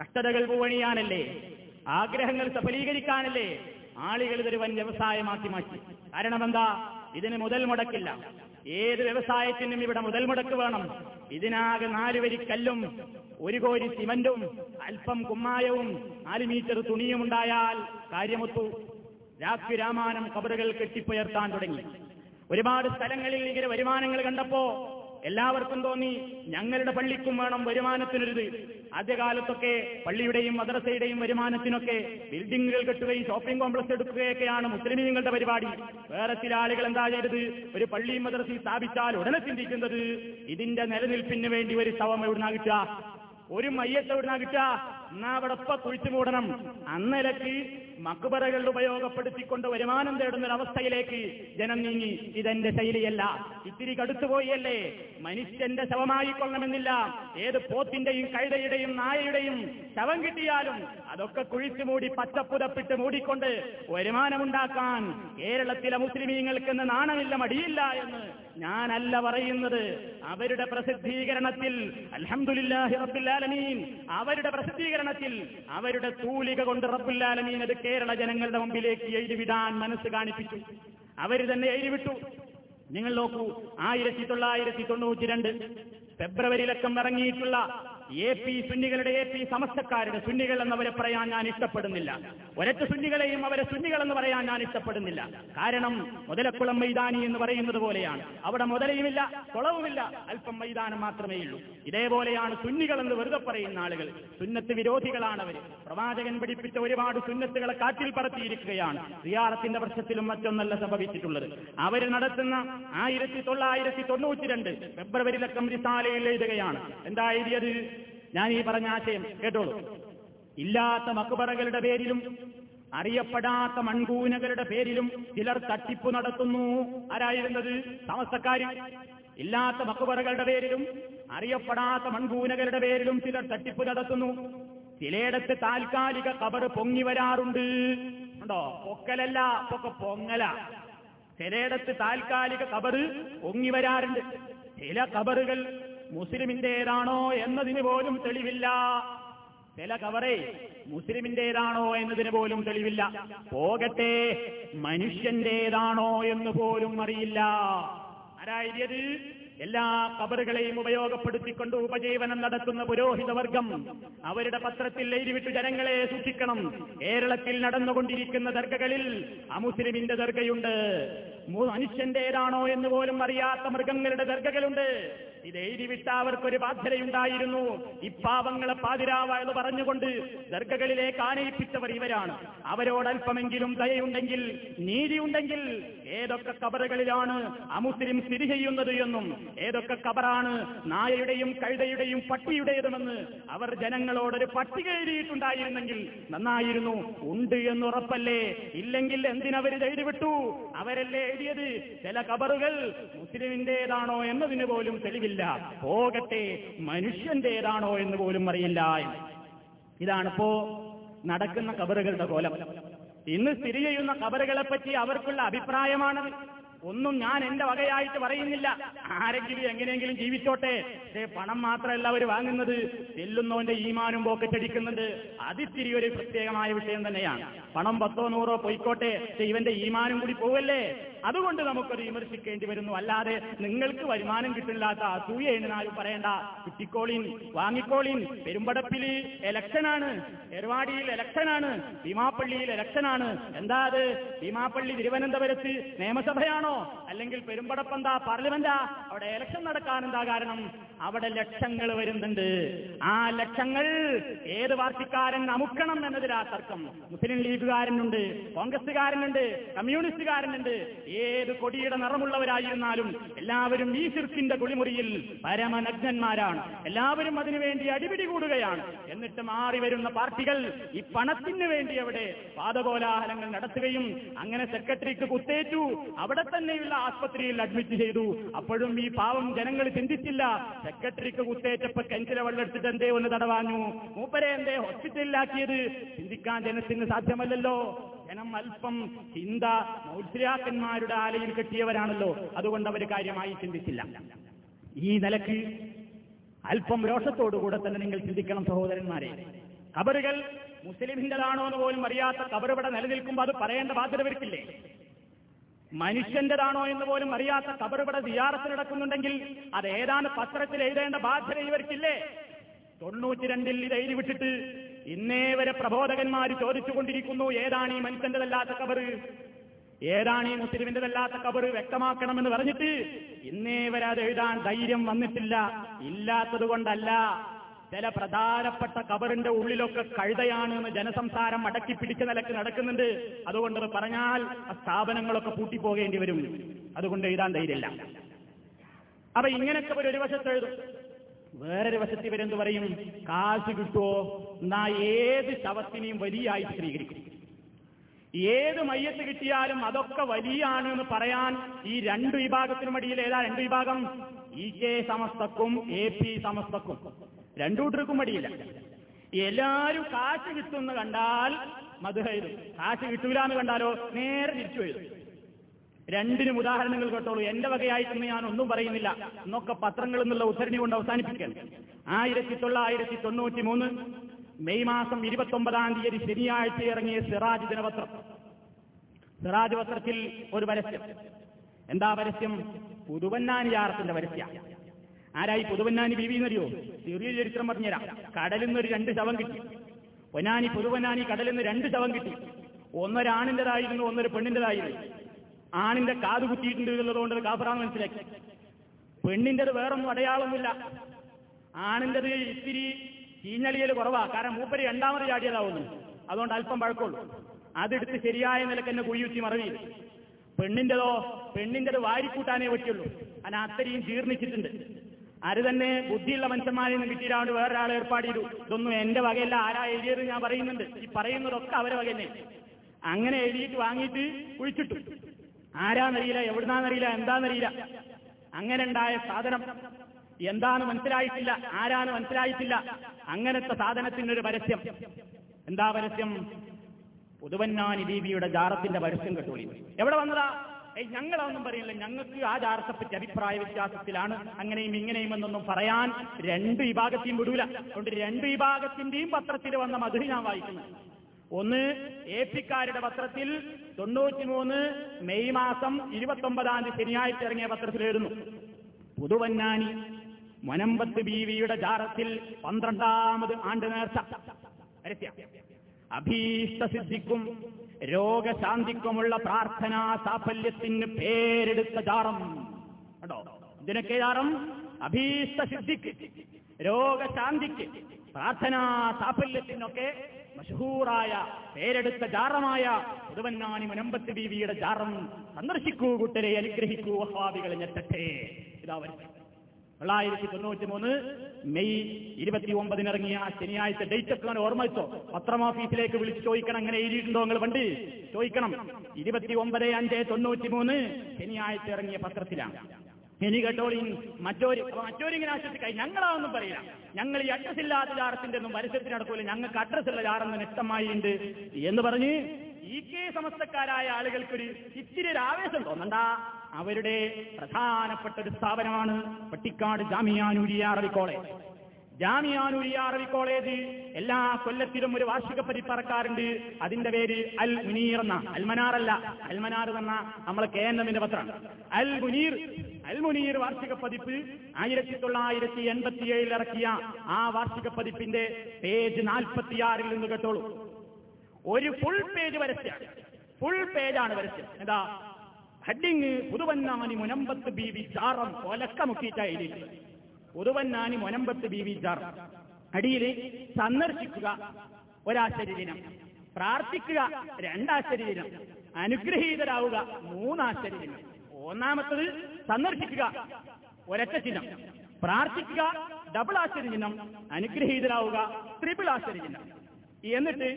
[SPEAKER 2] കഷ്ടതകൾ പൂവണിയാനല്ലേ ആഗ്രഹങ്ങൾ സഫലീകരിക്കാനല്ലേ ആളുകൾ ഇതൊരു വൻ വ്യവസായമാക്കി മാറ്റി? കാരണം എന്താ? ഇതിന് മുതൽ മുടക്കില്ല. ഏത് വ്യവസായത്തിനും ഇവിടെ മുതൽ മുടക്ക് വേണം. ഇതിനാകെ നാലുവരി കല്ലും ഒരു കോരി സിമന്റും അല്പം കുമ്മായവും നാല് മീറ്റർ തുണിയും ഉണ്ടായാൽ കാര്യമൊത്തു. രാത്രി രാമാനം കബറുകൾ കെട്ടിപ്പുയർത്താൻ തുടങ്ങി. ഒരുപാട് സ്ഥലങ്ങളിൽ ഇങ്ങനെ വരുമാനങ്ങൾ കണ്ടപ്പോ എല്ലാവർക്കും തോന്നി ഞങ്ങളുടെ പള്ളിക്കും വേണം വരുമാനത്തിനൊരിത്. ആദ്യകാലത്തൊക്കെ പള്ളിയുടെയും മദ്രസയുടെയും വരുമാനത്തിനൊക്കെ ബിൽഡിങ്ങുകൾ കെട്ടുകയും ഷോപ്പിംഗ് കോംപ്ലക്സ് എടുക്കുകയൊക്കെയാണ് മുസ്ലിമീങ്ങളുടെ പരിപാടി. വേറെ ചില ആളുകൾ എന്താ ചെയ്തത്? ഒരു പള്ളിയും മദ്രസയും സ്ഥാപിച്ചാൽ ഉടനെ ചിന്തിക്കുന്നത് ഇതിന്റെ നിലനിൽപ്പിന് വേണ്ടി ഒരു ശവം എവിടുന്നാ കിട്ടുക? ഒരു മയ്യത്ത് എവിടുന്നാ കിട്ടുക? എന്നാ അവിടെ ഇപ്പൊ കുഴിച്ചു മൂടണം. അന്നലക്ക് മക്ബറകൾ ഉപയോഗപ്പെടുത്തിക്കൊണ്ട് വരുമാനം തേടുന്ന ഒരവസ്ഥയിലേക്ക് ജനം നീങ്ങി. ഇതെന്റെ ശൈലിയല്ല. ഇത്തിരി കടുത്തുപോയല്ലേ? മനുഷ്യന്റെ ശവമായി കൊള്ളണമെന്നില്ല ഏത് പോത്തിന്റെയും കഴുതയുടെയും നായയുടെയും ശവം കിട്ടിയാലും അതൊക്കെ കുഴിച്ചു മൂടി പച്ചപ്പുതപ്പിട്ട് മൂടിക്കൊണ്ട് വരുമാനമുണ്ടാക്കാൻ കേരളത്തിലെ മുസ്ലിമീങ്ങൾക്കെന്ന് നാണമില്ല മടിയില്ല എന്ന് ഞാനല്ല പറയുന്നത്. അവരുടെ പ്രസിദ്ധീകരണത്തിൽ അൽഹംദുലില്ലാഹി റബ്ബുല്ലാലമീൻ അവരുടെ പ്രസിദ്ധീകരണത്തിൽ അവരുടെ തൂലിക കൊണ്ട് റബ്ബുല്ലാലമീൻ അത് കേരള ജനങ്ങളുടെ മുമ്പിലേക്ക് എഴുതിവിടാൻ മനസ്സ് കാണിപ്പിച്ചു. അവർ തന്നെ എഴുതിവിട്ടു. നിങ്ങൾ നോക്കൂ ആയിരത്തി തൊള്ളായിരത്തി തൊണ്ണൂറ്റി രണ്ട് ഫെബ്രുവരിയിലക്കം ഇറങ്ങിയിട്ടുള്ള എ പി സുന്നികളുടെ എ പി സമസ്തക്കാരുടെ സുന്നികൾ എന്നവരെ പറയാൻ ഞാൻ ഇഷ്ടപ്പെടുന്നില്ല. ഒരൊറ്റ സുന്നികളെയും അവരെ സുന്നികൾ എന്ന് പറയാൻ ഞാൻ ഇഷ്ടപ്പെടുന്നില്ല. കാരണം മുതലക്കുളം മൈതാനി എന്ന് പറയുന്നത് പോലെയാണ്. അവിടെ മുതലയുമില്ല കുളവുമില്ല അല്പം മൈതാനം മാത്രമേ ഉള്ളൂ. ഇതേപോലെയാണ് സുന്നികൾ എന്ന് വെറുതെ പറയുന്ന ആളുകൾ. സുന്നത്ത് വിരോധികളാണ് അവർ പ്രവാചകൻ പിടിപ്പിച്ച ഒരുപാട് സുന്നത്തുകളെ കാറ്റിൽ പറത്തിയിരിക്കുകയാണ്. റിയാറത്തിന്റെ വർഷത്തിലും മറ്റൊന്നല്ല സംഭവിച്ചിട്ടുള്ളത്. അവർ നടത്തുന്ന ആയിരത്തി തൊള്ളായിരത്തി തൊണ്ണൂറ്റി രണ്ട് ഫെബ്രുവരിയിലക്കം റിസാലയിൽ എഴുതുകയാണ്. എന്താ എഴുതിയത്? ഞാൻ ഈ പറഞ്ഞ ആശയം കേട്ടോളൂ. ഇല്ലാത്ത മക്ബറകളുടെ പേരിലും അറിയപ്പെടാത്ത മൺകൂനകളുടെ പേരിലും ചിലർ തട്ടിപ്പ് നടത്തുന്നു. ആരായിരുന്നത്? താമസക്കാര് ഇല്ലാത്ത മക്കുപറകളുടെ പേരിലും അറിയപ്പെടാത്ത മൺകൂനകളുടെ പേരിലും ചിലർ തട്ടിപ്പ് നടത്തുന്നു. ചിലയിടത്ത് താൽക്കാലിക കബർ പൊങ്ങി വരാറുണ്ട്. ഉണ്ടോ? പൊക്കലല്ല പൊക്ക പൊങ്ങല. ചിലയിടത്ത് താൽക്കാലിക കബറ് പൊങ്ങി വരാറുണ്ട്. ചില കബറുകൾ മുസ്ലിമിന്റേതാണോ എന്നതിന് പോലും തെളിവില്ല. ചില കവറേ മുസ്ലിമിന്റേതാണോ എന്നതിന് പോലും തെളിവില്ല. പോകട്ടെ മനുഷ്യന്റേതാണോ എന്ന് പോലും അറിയില്ല. ആരായത് എല്ലാ കബറുകളെയും ഉപയോഗപ്പെടുത്തിക്കൊണ്ട് ഉപജീവനം നടത്തുന്ന പുരോഹിതവർഗം അവരുടെ പത്രത്തിൽ എഴുതിവിട്ട് ജനങ്ങളെ സൂക്ഷിക്കണം. കേരളത്തിൽ നടന്നുകൊണ്ടിരിക്കുന്ന ദർഗകളിൽ അമുസ്ലിമിന്റെ ദർഗയുണ്ട്. മനുഷ്യന്റേതാണോ എന്ന് പോലും അറിയാത്ത മൃഗങ്ങളുടെ ദർഗകളുണ്ട്. ഇത് എഴുതിവിട്ട അവർക്കൊരു ബാധ്യതയുണ്ടായിരുന്നു. ഈ പാവങ്ങളെ പാതിരാവ എന്ന് പറഞ്ഞുകൊണ്ട് ദർഗകളിലേക്ക് ആനയിപ്പിച്ചവർ ഇവരാണ്. അവരോടൽപ്പമെങ്കിലും ദയയുണ്ടെങ്കിൽ നീതിയുണ്ടെങ്കിൽ ഏതൊക്കെ കബറുകളിലാണ് അമുസ്ലിം സ്ഥിതി ചെയ്യുന്നത് എന്നും ഏതൊക്കെ കബറാണ് നായയുടെയും കഴുതയുടെയും പട്ടിയുടേതുമെന്ന് അവർ ജനങ്ങളോടൊരു പട്ടി എഴുതിയിട്ടുണ്ടായിരുന്നെങ്കിൽ നന്നായിരുന്നു. ഉണ്ട് എന്ന് ഉറപ്പല്ലേ ഇല്ലെങ്കിൽ എന്തിനവര് വിട്ടു അവരല്ലേ എഴുതിയത്? ചില കബറുകൾ മുസ്ലിമിന്റേതാണോ എന്നതിന് പോലും തെളിവില്ല. പോകട്ടെ മനുഷ്യന്റേതാണോ എന്ന് പോലും അറിയില്ല. ഇതാണിപ്പോ നടക്കുന്ന കബറുകളുടെ കോലം. ഇന്ന് സ്ഥിതി ചെയ്യുന്ന കബറുകളെ പറ്റി അവർക്കുള്ള അഭിപ്രായമാണത്. ഒന്നും ഞാൻ എന്റെ വകയായിട്ട് പറയുന്നില്ല. ആരെങ്കിലും എങ്ങനെയെങ്കിലും ജീവിച്ചോട്ടെ. പക്ഷേ പണം മാത്രമല്ല അവർ വാങ്ങുന്നത്. ചെല്ലുന്നവന്റെ ഈമാനും പോക്കറ്റടിക്കുന്നുണ്ട് അതിത്തിരി ഒരു പ്രത്യേകമായ വിഷയം തന്നെയാണ്. പണം പത്തോ നൂറോ പൊയ്ക്കോട്ടെ. പക്ഷേ ഇവന്റെ ഈമാനും കൂടി പോവല്ലേ? അതുകൊണ്ട് നമുക്കത് വിമർശിക്കേണ്ടി വരുന്നു. അല്ലാതെ നിങ്ങൾക്ക് വരുമാനം കിട്ടില്ലാത്ത അസൂയ എണ്ണാലും പറയണ്ട. കുട്ടിക്കോളിൻ വാങ്ങിക്കോളിൻ. പെരുമ്പടപ്പിൽ ഇലക്ഷനാണ് എരുവാടിയിൽ ഇലക്ഷനാണ് ഭീമാപ്പള്ളിയിൽ ഇലക്ഷനാണ് എന്താ അത്? ഭീമാപ്പള്ളി തിരുവനന്തപുരത്ത് നിയമസഭയാണോ? അല്ലെങ്കിൽ പെരുമ്പടപ്പെന്താ പാർലമെന്റാ? അവിടെ ഇലക്ഷൻ നടക്കാൻ എന്താ കാരണം? അവിടെ ലക്ഷങ്ങൾ വരുന്നുണ്ട്. ആ ലക്ഷങ്ങൾ ഏത് പാർട്ടിക്കാരൻ അമുക്കണം എന്നതിലാ തർക്കം. മുസ്ലിം ലീഗുകാരനുണ്ട് കോൺഗ്രസുകാരനുണ്ട് കമ്മ്യൂണിസ്റ്റുകാരനുണ്ട്. ഏത് കൊടിയുടെ നിറമുള്ളവരായിരുന്നാലും എല്ലാവരും ഈ സിർക്കിന്റെ കുളിമുറിയിൽ പരമനഗ്നന്മാരാണ്. എല്ലാവരും അതിനുവേണ്ടി അടിപിടി കൂടുകയാണ്. എന്നിട്ട് മാറി വരുന്ന പാർട്ടികൾ ഈ പണത്തിന് വേണ്ടി അവിടെ പാതകോലാഹലങ്ങൾ നടത്തുകയും അങ്ങനെ സെക്രട്ടറിക്ക് കുത്തേറ്റു. അവിടെ തന്നെയുള്ള ആസ്പത്രിയിൽ അഡ്മിറ്റ് ചെയ്തു. അപ്പോഴും ഈ പാവം ജനങ്ങൾ ചിന്തിച്ചില്ല സെക്രട്ടറിക്ക് കുത്തേറ്റപ്പോ കെഞ്ചിലെ വെള്ളെടുത്തിട്ട് എന്തേ ഒന്ന് തടവാഞ്ഞു? മൂപ്പരെ എന്തേ ഹോസ്പിറ്റലിലാക്കിയത്? ചിന്തിക്കാൻ ജനത്തിന് സാധ്യമല്ലല്ലോ. ജനം അല്പം ചിന്ത മൗത്രിയാക്കന്മാരുടെ ആലയിൽ കെട്ടിയവരാണല്ലോ. അതുകൊണ്ട് അവർ കാര്യമായി ചിന്തിച്ചില്ല. ഈ നിലയ്ക്ക് അല്പം രോഷത്തോടുകൂടെ തന്നെ നിങ്ങൾ ചിന്തിക്കണം സഹോദരന്മാരെ. കബറുകൾ മുസ്ലിമിന്റേതാണോ എന്ന് പോലും അറിയാത്ത കബറിവിടെ നിലനിൽക്കുമ്പോൾ അത് പറയേണ്ട ബാധ്യത വർക്കില്ലേ മനുഷ്യന്റേതാണോ എന്ന് പോലും അറിയാത്ത കബറിവിടെ ഇവിടെ സിയാറത്ത് നടക്കുന്നുണ്ടെങ്കിൽ അത് ഏതാണ് പത്രത്തിൽ എഴുതേണ്ട ബാധ്യത ഇവർക്കില്ലേ? തൊണ്ണൂറ്റിരണ്ടിൽ ഇത് എഴുതി വിട്ടിട്ട് ഇന്നേ വരെ പ്രബോധകന്മാർ ചോദിച്ചുകൊണ്ടിരിക്കുന്നു ഏതാണ് ഈ മനുഷ്യന്റെതല്ലാത്ത കബറ്? ഏതാണ് ഈ മുസ്ലിമിന്റെതല്ലാത്ത കബറ്? വ്യക്തമാക്കണമെന്ന് പറഞ്ഞിട്ട് ഇന്നേ വരെ അത് എഴുതാൻ ധൈര്യം വന്നിട്ടില്ല. ഇല്ലാത്തത് കൊണ്ടല്ല. ചില പ്രധാനപ്പെട്ട കബറിന്റെ ഉള്ളിലൊക്കെ കഴുതയാണ് എന്ന് ജനസംസാരം അടക്കി പിടിച്ച നിലയ്ക്ക് നടക്കുന്നുണ്ട്. അതുകൊണ്ട് പറഞ്ഞാൽ ആ സ്ഥാപനങ്ങളൊക്കെ പൂട്ടിപ്പോകേണ്ടി വരും. അതുകൊണ്ട് എഴുതാൻ ധൈര്യമില്ല അപ്പൊ ഇങ്ങനെയൊക്കെ ഒരു വശത്ത് എഴുതും. വേറൊരു വശത്ത് ഇവരെന്ത് പറയും? കാശ് കിട്ടുമോ എന്നാ ഏത് ശവത്തിനെയും വലിയായി സ്വീകരിക്കും. ഏത് മയ്യത്ത് കിട്ടിയാലും അതൊക്കെ വലിയാണ് എന്ന് പറയാൻ ഈ രണ്ട് വിഭാഗത്തിനും ഇടയിൽ ഏതാ രണ്ട് വിഭാഗം? ഇ കെ സമസ്തക്കും എ പി സമസ്തക്കും. രണ്ടു കൂട്ടർക്കും മടിയില്ല. എല്ലാരും കാശ് കിട്ടുമെന്ന് കണ്ടാൽ മധു എഴുതും. കാശ് കിട്ടൂല എന്ന് കണ്ടാലോ നേരെ തിരിച്ചു എഴുതും. രണ്ടിനും ഉദാഹരണങ്ങൾ കേട്ടോളൂ. എന്റെ വകയായിട്ടൊന്നും ഞാൻ ഒന്നും പറയുന്നില്ല. എന്നൊക്കെ പത്രങ്ങളിൽ നിന്നുള്ള ഉദ്ധരണി കൊണ്ട് അവസാനിപ്പിക്കാൻ ആയിരത്തി തൊള്ളായിരത്തി തൊണ്ണൂറ്റി മൂന്ന് മെയ് മാസം ഇരുപത്തി ഒമ്പതാം തീയതി ശനിയാഴ്ച ഇറങ്ങിയ സിറാജ് ദിനപത്രം. സിറാജ് പത്രത്തിൽ ഒരു പരസ്യം. എന്താ പരസ്യം? പുതുവന്നാനിയാറത്തിന്റെ പരസ്യമാണ് പരസ്യ. ആരായി പുതുവന്നാനി ബീവി എന്നറിയോ? ചെറിയ ചരിത്രം പറഞ്ഞുതരാം. കടലിൽ നിന്ന് ഒരു രണ്ട് ശവം കിട്ടി. പൊന്നാനി പുതുവന്നാനി കടലിൽ നിന്ന് രണ്ട് ശവം കിട്ടി. ഒന്നൊരാണിന്റേതായിരുന്നു ഒന്നൊരു പെണ്ണിന്റേതായിരുന്നു. ആണിന്റെ കാത് കുത്തിയിട്ടുണ്ട് എന്നുള്ളതുകൊണ്ട് അത് കാഫറാന്ന് മനസ്സിലാക്കി. പെണ്ണിന്റേത് വേറൊന്നും അടയാളമൊന്നുമില്ല. ആണിന്റേത് ഇത്തിരി ചീഞ്ഞളിയൽ കുറവാ. കാരണം മൂപ്പര് രണ്ടാമത് ചാടിയതാവുന്നു. അതുകൊണ്ട് അല്പം പഴക്കമുള്ളൂ. അതെടുത്ത് ശരിയായ നിലയ്ക്ക് തന്നെ കുഴിയുത്തി മറവി. പെണ്ണിന്റേതോ പെണ്ണിന്റേത് വാരിക്കൂട്ടാനേ പറ്റുള്ളൂ. അതിന് അത്രയും ജീർണിച്ചിട്ടുണ്ട്. അത് തന്നെ ബുദ്ധിയുള്ള മനുഷ്യന്മാരിൽ നിന്ന് കിട്ടിയിട്ടാണ്ട് വേറൊരാൾ ഏർപ്പാട് ചെയ്തു ഇതൊന്നും എന്റെ വകയല്ല. ആരാ എഴുതിയത് ഞാൻ പറയുന്നുണ്ട്. ഈ പറയുന്നതൊക്കെ അവരെ വക തന്നെ അങ്ങനെ എഴുതിയിട്ട് വാങ്ങിയിട്ട് കുഴിച്ചിട്ടു. ആരാന്നറിയില്ല എവിടുന്നാന്നറിയില്ല എന്താന്നറിയില്ല. അങ്ങനെ ഉണ്ടായ സാധനം എന്താണ് മനസ്സിലായിട്ടില്ല ആരാണ് മനസ്സിലായിട്ടില്ല. അങ്ങനത്തെ സാധനത്തിനൊരു പരസ്യം. എന്താ പരസ്യം? പുതുവന്നാനി ദീപിയുടെ ജാറത്തിന്റെ പരസ്യം കേട്ടോളി എവിടെ വന്നതാ? ഏയ് ഞങ്ങളൊന്നും പറയില്ല. ഞങ്ങൾക്ക് ആ ജാറത്തെപ്പറ്റി അഭിപ്രായ വ്യത്യാസത്തിലാണ്. അങ്ങനെയും ഇങ്ങനെയും എന്നൊന്നും പറയാൻ രണ്ട് വിഭാഗത്തെയും വിടൂല. അതുകൊണ്ട് രണ്ട് വിഭാഗത്തിന്റെയും പത്രത്തിൽ വന്ന മധുരി ഞാൻ വായിക്കുന്നു. ഒന്ന് എ പിക്കാരുടെ പത്രത്തിൽ തൊണ്ണൂറ്റിമൂന്ന് മെയ് മാസം ഇരുപത്തൊമ്പതാം തീയതി ശനിയാഴ്ച ഇറങ്ങിയ പത്രത്തിലായിരുന്നു പുതുവന്നാനി മൊനമ്പത്ത് ബീവിയുടെ ജാറത്തിൽ പന്ത്രണ്ടാമത് ആണ്ട് നേർച്ച. അഭീഷ്ട അഭീഷ്ടസിദ്ധിക്കും രോഗശാന്തിക്കുമുള്ള പ്രാർത്ഥനാ സാഫല്യത്തിന് പേരെടുത്ത ജാറം. കേട്ടോ ഇതിനൊക്കെ ജാറം? അഭീഷ്ട സിദ്ധിക്ക് രോഗശാന്തിക്ക് പ്രാർത്ഥനാ സാഫല്യത്തിനൊക്കെ മഷഹൂറായ പേരെടുത്ത ജാറമായ പുതുവന്നാനി മുനമ്പത്ത് ബീവിയുടെ ജാറം സന്ദർശിക്കൂ കുട്ടരെ അനുഗ്രഹിക്കൂ അഹ്വാദികളെ ഞെട്ടട്ടെ. ഇതാ തൊള്ളായിരത്തി തൊണ്ണൂറ്റി മൂന്ന് മെയ് ഇരുപത്തി ഒമ്പതിനിറങ്ങിയ ശനിയാഴ്ച ഡേറ്റ് ഒക്കെ ഓർമ്മ വെച്ചോ പത്രം ഓഫീസിലേക്ക് വിളിച്ച് ചോദിക്കണം അങ്ങനെ എഴുതിയിട്ടുണ്ടോ നിങ്ങൾ പണ്ട് ചോദിക്കണം. ഇരുപത്തി ഒമ്പത് അഞ്ച് തൊണ്ണൂറ്റി മൂന്ന് ശനിയാഴ്ച ഇറങ്ങിയ പത്രത്തിലാണ്. ഇനി കേട്ടോളി മറ്റൊരു മറ്റൊരിങ്ങനെ ആശ്വസിക്കായി ഞങ്ങളാണെന്നും പറയില്ല. ഞങ്ങൾ ഈ അഡ്രസ് ഇല്ലാത്ത ജാറത്തിന്റെ ഒന്നും പരസ്യത്തിന് നടക്കൂല. ഞങ്ങൾക്ക് അഡ്രസ് ഉള്ള ജാറെന്ന് വ്യക്തമായി ഉണ്ട് എന്ന് പറഞ്ഞ് ഈ കെ സമസ്തക്കാരായ ആളുകൾക്കൊരു ഇത്തിരി ഒരു ആവേശം തോന്നണ്ട? അവരുടെ പ്രധാനപ്പെട്ട ഒരു സ്ഥാപനമാണ് പട്ടിക്കാട് ജാമിയാനൂരിയ അറബി കോളേജ് ജാമിയാനൂരിയ അറബി കോളേജ് എല്ലാ കൊല്ലത്തിലും ഒരു വാർഷിക പരിപ്പറക്കാറുണ്ട് അതിന്റെ പേര് അൽ മുനീർ എന്ന. അൽമനാർ അല്ല. അൽമനാർ എന്ന നമ്മളെ കെ എൻ എമ്മിന്റെ പത്രമാണ് അൽ മുനീർ. അൽ മുനീർ വാർഷിക പതിപ്പ് ആയിരത്തി തൊള്ളായിരത്തി എൺപത്തിയേഴിൽ ഇറക്കിയ ആ വാർഷിക പതിപ്പിന്റെ പേജ് നാൽപ്പത്തിയാറിൽ നിന്ന് കേട്ടോളൂ. ഒരു ഫുൾ പേജ് വരച്ചാണ് ഫുൾ പേജാണ് വരച്ചത്. എന്താ? Heading Puthuvannani Munambath B V ചാറം കൊലക്ക മുക്കിയിട്ടായി പുതുവന്നാനി മുനമ്പത്ത് ബി വി ചാറം അടിയിൽ സന്ദർശിക്കുക ഒരാശ്ചര്യ ദിനം. പ്രാർത്ഥിക്കുക രണ്ടാശ്ചര്യ ദിനം. അനുഗ്രഹീതരാവുക മൂന്നാശ്ചര്യ ദിനം. ഒന്നാമത്തത് സന്ദർശിക്കുക ഒരൊറ്റ ചിഹ്നം. പ്രാർത്ഥിക്കുക ഡബിൾ ആശ്ചര്യ ചിഹ്നം. അനുഗ്രഹീതരാവുക ട്രിപ്പിൾ ആശ്ചര്യ ചിഹ്നം. എന്നിട്ട്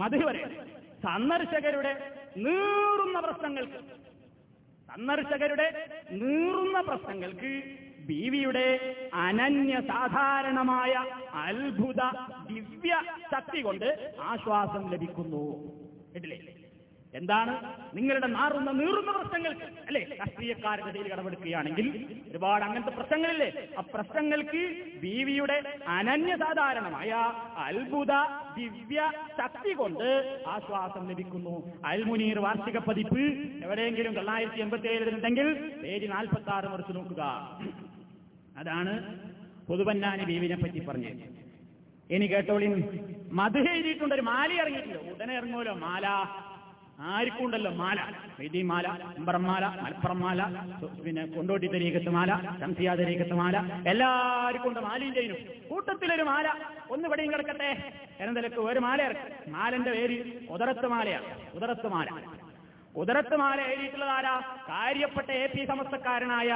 [SPEAKER 2] മധുവരെ സന്ദർശകരുടെ നീറുന്ന പ്രശ്നങ്ങൾക്ക് സന്ദർശകരുടെ നീറുന്ന പ്രശ്നങ്ങൾക്ക് ബീവിയുടെ അനന്യ സാധാരണമായ അത്ഭുത ദിവ്യ ശക്തി കൊണ്ട് ആശ്വാസം ലഭിക്കുന്നു. എന്താണ്? നിങ്ങളുടെ നാറുന്ന നീറുന്ന പ്രശ്നങ്ങൾക്ക് അല്ലെ? രാഷ്ട്രീയക്കാരുടെ ഇടയിൽ കടമെടുക്കുകയാണെങ്കിൽ ഒരുപാട് അങ്ങനത്തെ പ്രശ്നങ്ങളില്ലേ? ആ പ്രശ്നങ്ങൾക്ക് ബീവിയുടെ അനന്യസാധാരണമായ അത്ഭുത ദിവ്യ ശക്തി കൊണ്ട് ആശ്വാസം ലഭിക്കുന്നു. അൽമുനീർ വാർഷിക പതിപ്പ് എവിടെയെങ്കിലും തൊള്ളായിരത്തി എൺപത്തി ഏഴിൽ ഉണ്ടെങ്കിൽ പേജ് നാൽപ്പത്തി ആറ് മറിച്ച് നോക്കുക. അതാണ് പൊതുവന്നാനി ബീവിനെ പറ്റി പറഞ്ഞത്. ഇനി കേട്ടോളിൻ മധു എഴുതിയിട്ടുണ്ട് ഒരു മാല ഇറങ്ങിയിട്ടുണ്ട്. ഉടനെ ഇറങ്ങുമല്ലോ മാല. ആർക്കും ഉണ്ടല്ലോ മാല? വൈദ്യ മാല അമ്പറം മാല മലപ്പുറം മാല പിന്നെ കൊണ്ടോട്ടി തരീക്കത്ത് മാല ശംസിയാ തരീക്കത്ത് മാല എല്ലാവർക്കും ഉണ്ട് ചെയ്യുന്നു കൂട്ടത്തിലൊരു മാല. ഒന്ന് ഇവിടെയും കിടക്കട്ടെ. എന്നെന്തലക്ക് ഒരു മാല മാലന്റെ പേര് ഉദറത്ത് മാലയാണ് ഉദറത്ത് മാല. ഉദറത്ത് മാല എഴുതിയിട്ടുള്ളത് ആരാ? കാര്യപ്പെട്ട എ പി സമസ്തക്കാരനായ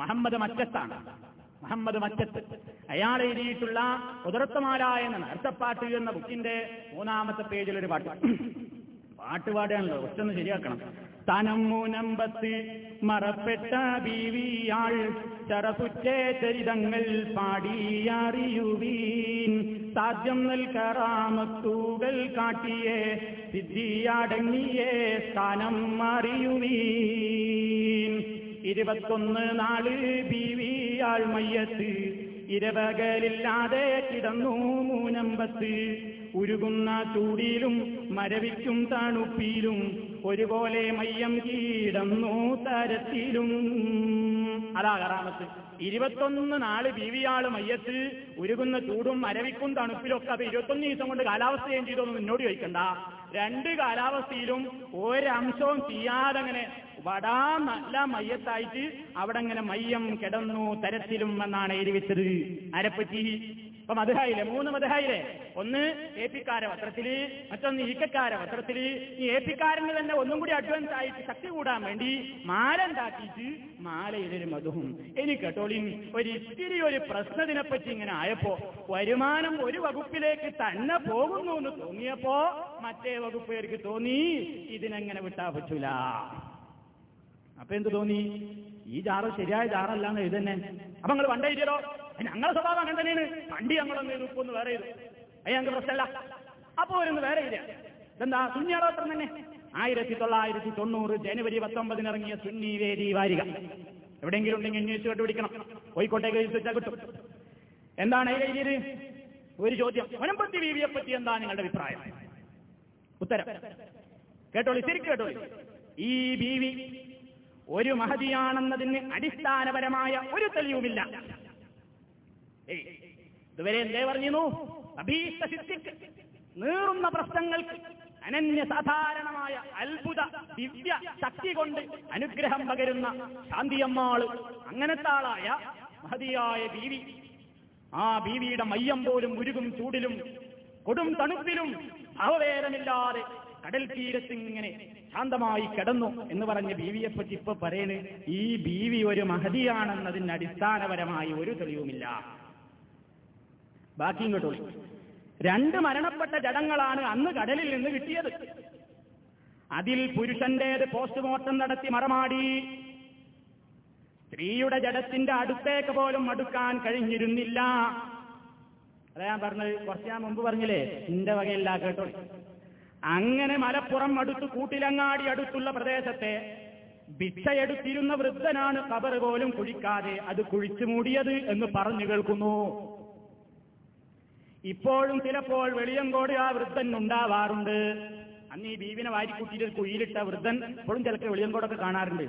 [SPEAKER 2] മുഹമ്മദ് മറ്റത്താണ് മുഹമ്മദ് മറ്റത്ത് അയാൾ എഴുതിയിട്ടുള്ള ഉദറത്തുമാല എന്ന നർത്തപ്പാട്ട് എന്ന ബുക്കിന്റെ മൂന്നാമത്തെ പേജിൽ ഒരു പാട്ട്. പാട്ട് പാടുകയാണല്ലോ ഒറ്റൊന്ന് ശരിയാക്കണം. തനം മൂനമ്പത്ത് മറപ്പെട്ട ബീവിയാൾ ചറപുറ്റേ ചരിതങ്ങൾ പാടിയറിയുവീൻ. സാധ്യം നൽകറാമത്തൂകൾ കാട്ടിയേ സിദ്ധിയടങ്ങിയേ സ്ഥാനം അറിയുവീൻ. ഇരുപത്തൊന്ന് നാൾ ബീവിയാൾ മയ്യത്ത് ഇരവകലില്ലാതെ കിടന്നു മൂനമ്പത്ത്. ഉരുകുന്ന ചൂടിയിലും മരവിക്കും തണുപ്പിലും ഒരുപോലെ മയ്യം കീടന്നു തരത്തിലും. അതാ കറാമത്ത്. ഇരുപത്തൊന്ന് നാല് ബീവിയാൾ മയ്യത്ത് ഉരുകുന്ന ചൂടും മരവിക്കും തണുപ്പിലൊക്കെ അപ്പൊ ഇരുപത്തൊന്ന് ദിവസം കൊണ്ട് കാലാവസ്ഥ ചേഞ്ച് ചെയ്തോന്ന് മുന്നോട്ട് ചോദിക്കണ്ട. രണ്ട് കാലാവസ്ഥയിലും ഒരംശവും ചെയ്യാതെ അങ്ങനെ വടാ നല്ല മയ്യത്തായിട്ട് അവിടെ ഇങ്ങനെ മയ്യം കിടന്നു തരത്തിലും എന്നാണ് എഴുതിവെച്ചത് അരപ്പറ്റി ഇപ്പൊ മധുഹായില്ലേ മൂന്ന് മധുഹായില്ലേ ഒന്ന് എ പിക്കാര പത്രത്തിൽ മറ്റൊന്ന് ഈക്കക്കാര പത്രത്തിൽ ഈ എ പിക്കാരന് തന്നെ ഒന്നും കൂടി അഡ്വാൻസ് ആയിട്ട് ശക്തി കൂടാൻ വേണ്ടി മാല ഉണ്ടാക്കിയിട്ട് മാലയിലൊരു മധുവും ഇനി കേട്ടോളിൻ ഒരു ഇത്തിരി ഒരു പ്രശ്നത്തിനെപ്പറ്റി ഇങ്ങനെ ആയപ്പോ വരുമാനം ഒരു വകുപ്പിലേക്ക് തന്നെ പോകുന്നു എന്ന് തോന്നിയപ്പോ മറ്റേ വകുപ്പുകാർക്ക് തോന്നി ഇതിനെങ്ങനെ വിട്ടാ പറ്റൂല. അപ്പൊ എന്ത് തോന്നി? ഈ ജാറ് ശരിയായ ജാറല്ല എന്ന് എഴുതന്നെ. അപ്പൊ നിങ്ങൾ വണ്ട എഴുതിയല്ലോ ഞങ്ങളെ സ്വഭാവം അങ്ങനെ തന്നെയാണ്. വണ്ടി ഞങ്ങളൊന്ന് ഉപ്പൊന്ന് വേറെ എഴുതും. അത് ഞങ്ങൾക്ക് പ്രശ്നമല്ല. അപ്പൊ അവരൊന്ന് വേറെ എഴുതിയ ഇതെന്താ? സുന്നിയാളോത്രം തന്നെ. ആയിരത്തി തൊള്ളായിരത്തി തൊണ്ണൂറ് ജനുവരി പത്തൊമ്പതിന് ഇറങ്ങിയ സുന്നി വേദി വാരിക. എവിടെയെങ്കിലും ഉണ്ടെങ്കിൽ അന്വേഷിച്ച് കണ്ടുപിടിക്കണം. കോഴിക്കോട്ടേക്ക് വെച്ചാൽ കിട്ടും. എന്താണ് എഴുതിയത് ഒരു ചോദ്യം. ഒനമ്പത്തി ബീവിയെ പറ്റി എന്താ നിങ്ങളുടെ അഭിപ്രായം? ഉത്തരം. കേട്ടോളി ശരിക്കും കേട്ടോളി. ഈ ബീവി ഒരു മഹതിയാണെന്നതിന് അടിസ്ഥാനപരമായ ഒരു തെളിവുമില്ല. ഇതുവരെ എന്തേ പറഞ്ഞിരുന്നു? അഭീഷ്ട സിദ്ധിക്ക് നീറുന്ന പ്രശ്നങ്ങൾക്ക് അനന്യ സാധാരണമായ അത്ഭുത ദിവ്യ ശക്തി കൊണ്ട് അനുഗ്രഹം പകരുന്ന ശാന്തിയമ്മാൾ അങ്ങനത്തെ ആളായ മഹതിയായ ബീവി. ആ ബീവിയുടെ മയ്യം പോലും ഉരുകും ചൂടിലും കൊടും തണുപ്പിലും ഭാവവേദമില്ലാതെ കടൽ തീരത്ത് ഇങ്ങനെ ശാന്തമായി കിടന്നു എന്ന് പറഞ്ഞ ബീവിയെ പറ്റി ഇപ്പൊ പറയണ് ഈ ബീവി ഒരു മഹതിയാണെന്നതിന് അടിസ്ഥാനപരമായി ഒരു തെളിവുമില്ല. ബാക്കിയും കേട്ടോളി രണ്ട് മരണപ്പെട്ട ജടങ്ങളാണ് അന്ന് കടലിൽ നിന്ന് കിട്ടിയത്. അതിൽ പുരുഷന്റേത് പോസ്റ്റ്മോർട്ടം നടത്തി മറമാടി. സ്ത്രീയുടെ ജടത്തിന്റെ അടുത്തേക്ക് പോലും അടുക്കാൻ കഴിഞ്ഞിരുന്നില്ല. അതാ ഞാൻ പറഞ്ഞത് കുറച്ച് ഞാൻ മുമ്പ് പറഞ്ഞില്ലേ? നിന്റെ വകയില്ല കേട്ടോ. അങ്ങനെ മലപ്പുറം അടുത്ത് കൂട്ടിലങ്ങാടി അടുത്തുള്ള പ്രദേശത്തെ ഭിക്ഷയെടുത്തിരുന്ന വൃദ്ധനാണ് കബർ പോലും കുഴിക്കാതെ അത് കുഴിച്ചു മൂടിയത് എന്ന് പറഞ്ഞു കേൾക്കുന്നു. ഇപ്പോഴും ചിലപ്പോൾ വെളിയങ്കോട് ആ വൃദ്ധൻ ഉണ്ടാവാറുണ്ട്. അന്ന് ഈ ബീവിനെ വാരിക്കുട്ടിയിൽ കുയിലിട്ട വൃദ്ധൻ ഇപ്പോഴും ചിലപ്പോൾ വെളിയങ്കോടൊക്കെ കാണാറുണ്ട്.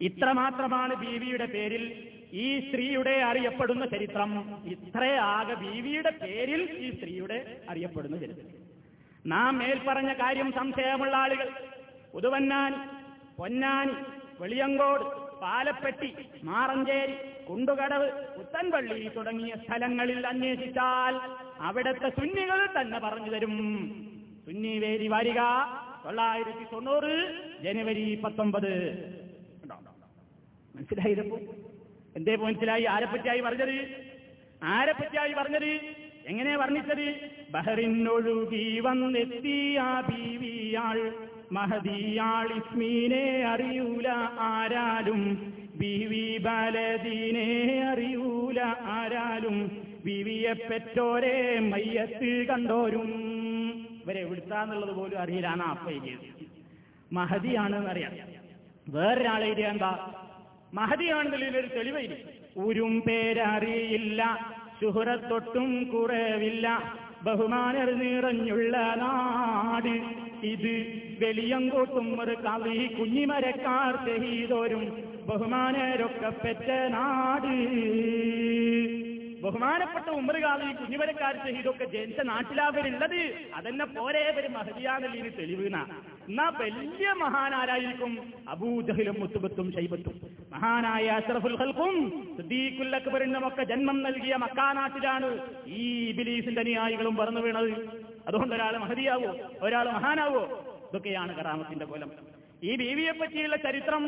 [SPEAKER 2] ഇത്രമാത്രമാണ് ബീവിയുടെ പേരിൽ ഈ സ്ത്രീയുടെ അറിയപ്പെടുന്ന ചരിത്രം. ഇത്രയാകെ ബീവിയുടെ പേരിൽ ഈ സ്ത്രീയുടെ അറിയപ്പെടുന്ന ചരിത്രം. നാം മേൽപ്പറഞ്ഞ കാര്യം സംശയമുള്ള ആളുകൾ. പുതുവന്നാനി പൊന്നാനി വെളിയങ്കോട് പാലപ്പെട്ടി മാറഞ്ചേരി കുണ്ടുകടവ് പുത്തൻപള്ളി തുടങ്ങിയ സ്ഥലങ്ങളിൽ അന്വേഷിച്ചാൽ അവിടുത്തെ സുന്നികൾ തന്നെ പറഞ്ഞു തരും. സുന്നി വേരി വാരിക തൊള്ളായിരത്തി തൊണ്ണൂറ് ജനുവരി പത്തൊമ്പത്. കണ്ടോ? മനസ്സിലായതപ്പോ? എന്തേ മനസ്സിലായി? ആരെപ്പറ്റിയായി പറഞ്ഞത്? ആരെപ്പറ്റിയായി പറഞ്ഞത്? എങ്ങനെ വർണിച്ചത്? ബഹറിനൊഴുകി വന്നെത്തിയ ബീവിയാൾ. മഹദിയാൾ ഇസ്മീനെ അറിയൂല ആരാലും. ബീവി ബാലദീനെ അറിയൂല ആരാലും. ബീവിയെ പെറ്റോരെ മയ്യത്ത് കണ്ടോരും. ഇവരെ വിളിച്ചാന്നുള്ളത് പോലും അറിയില്ലാണ് അപ്പ എഴുതിയത്. മഹദിയാണെന്ന് അറിയാം. വേറൊരാളെ എഴുതിയ എന്താ? മഹദിയാണെന്നുള്ളതിൽ ഒരു തെളിവില്ല ഊരും പേരറിയില്ല. ശുഹറത്തൊട്ടും കുറവില്ല. ബഹുമാനർ നിറഞ്ഞുള്ള നാട് ഇത്. വെളിയങ്കോട്ടും ഒരു കവി കുഞ്ഞിമരക്കാർ ചെയ്തോരും ബഹുമാനരൊക്കെ പെറ്റ നാട്. ബഹുമാനപ്പെട്ട ഉമ്മറുകാലി കുഞ്ഞുവരക്കാർ ഷഹീദൊക്കെ ജനിച്ച നാട്ടിലാവരുള്ളത് അതെന്നെ പോരെ ഒരു മഹതിയാണല്ലീന് തെളിവുന്ന എന്നാ. വലിയ മഹാനാരായിരിക്കും? അബൂജഹിലും മുത്തുബത്തും ഷൈബത്തും മഹാനായ അഷ്റഫുൽ ഖൽഖും സിദ്ദീഖുൽ അക്ബറിനുമൊക്കെ ജന്മം നൽകിയ മക്കാ നാട്ടിലാണ് ഈ ബിലീസിന്റെ അനുയായികളും പറന്നു വീണത്. അതുകൊണ്ട് ഒരാൾ മഹതിയാവോ? ഒരാൾ മഹാനാവോ? ഇതൊക്കെയാണ് കറാമത്തിന്റെ കോലം. ഈ ബീവിയെ പറ്റിയുള്ള ചരിത്രം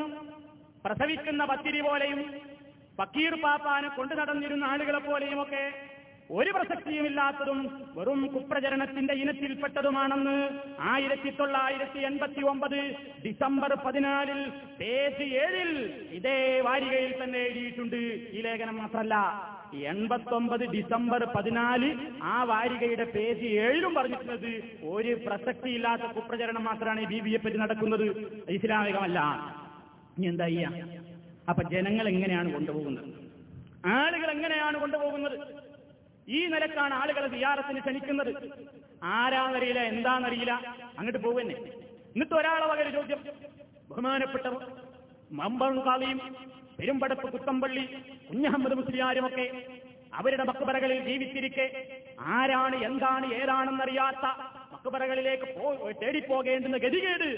[SPEAKER 2] പ്രസവിക്കുന്ന പത്തിരി പോലെയും ഫക്കീർ പാപ്പാനെ കൊണ്ടു നടന്നിരുന്ന ആളുകളെ പോലെയുമൊക്കെ ഒരു പ്രസക്തിയുമില്ലാത്തതും വെറും കുപ്രചരണത്തിന്റെ ഇനത്തിൽപ്പെട്ടതുമാണെന്ന് ആയിരത്തി തൊള്ളായിരത്തി എൺപത്തി ഒമ്പത് ഡിസംബർ പതിനാലിൽ പേജ് ഏഴിൽ ഇതേ വാരികയിൽ തന്നെ എഴുതിയിട്ടുണ്ട്. ഈ ലേഖനം മാത്രമല്ല എൺപത്തൊമ്പത് ഡിസംബർ പതിനാല് ആ വാരികയുടെ പേജ് ഏഴിലും പറഞ്ഞിട്ടുള്ളത് ഒരു പ്രസക്തിയില്ലാത്ത കുപ്രചരണം മാത്രമാണ് ഈ ബി ബിയെ പറ്റി നടക്കുന്നത്. ഇസ്ലാമികമല്ല. ഇനി എന്താ അപ്പൊ ജനങ്ങൾ എങ്ങനെയാണ് കൊണ്ടുപോകുന്നത്? ആളുകൾ എങ്ങനെയാണ് കൊണ്ടുപോകുന്നത്? ഈ നിലക്കാണ് ആളുകളെ വിചാരത്തിന് ക്ഷണിക്കുന്നത്. ആരാന്നറിയില്ല എന്താന്നറിയില്ല. അങ്ങോട്ട് പോകുന്നെ എന്നിട്ട് ഒരാളെ വകര ചോദ്യം. ബഹുമാനപ്പെട്ടവർ മമ്പം കാളിയും പെരുമ്പടപ്പ് കുത്തമ്പള്ളി കുഞ്ഞഹമ്മദ് മുസ്ലിയാരുമൊക്കെ അവരുടെ മക്കുപറകളിൽ ജീവിച്ചിരിക്കെ ആരാണ് എന്താണ് ഏതാണെന്നറിയാത്ത മക്കുപറകളിലേക്ക് പോ തേടിപ്പോകേണ്ടുന്ന ഗതികേട്.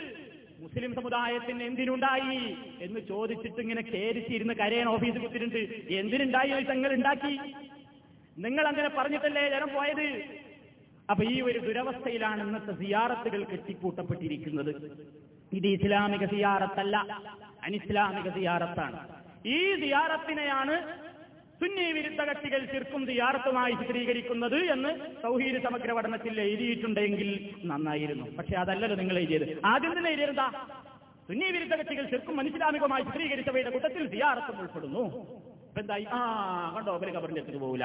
[SPEAKER 2] മുസ്ലിം സമുദായത്തിന് എന്തിനുണ്ടായി എന്ന് ചോദിച്ചിട്ട് ഇങ്ങനെ കേരിച്ചിരുന്ന് കരയൻ ഓഫീസിൽ കുത്തിരുണ്ട് എന്തിനുണ്ടായി തങ്ങൾ ഉണ്ടാക്കി? നിങ്ങൾ അങ്ങനെ പറഞ്ഞിട്ടല്ലേ ജനം പോയത്? അപ്പൊ ഈ ഒരു ദുരവസ്ഥയിലാണ് ഇന്നത്തെ സിയാറത്തുകൾ കെട്ടിക്കൂട്ടപ്പെട്ടിരിക്കുന്നത് ഇത് ഇസ്ലാമിക സിയാറത്തല്ല അനിസ്ലാമിക സിയാറത്താണ്. ഈ സിയാറത്തിനെയാണ് സുന്നി വിരുദ്ധ കക്ഷികൾ ചെറുക്കും സിയാറത്തുമായി ചിത്രീകരിക്കുന്നത് എന്ന് സൗഹീദ് സമഗ്ര പഠനത്തിൽ എഴുതിയിട്ടുണ്ടെങ്കിൽ നന്നായിരുന്നു. പക്ഷെ അതല്ലല്ലോ നിങ്ങൾ എഴുതിയത്. ആദ്യം തന്നെ എഴുതിയതാ സുന്നി വിരുദ്ധ കക്ഷികൾ ചെറുക്കും മനുഷ്യരാമികമായി ചിത്രീകരിച്ചവയുടെ കൂട്ടത്തിൽ സിയാറത്തും ഉൾപ്പെടുന്നു. എന്തായി? ആ കണ്ടോ? അവർ കബറിന്റെ അടുത്ത്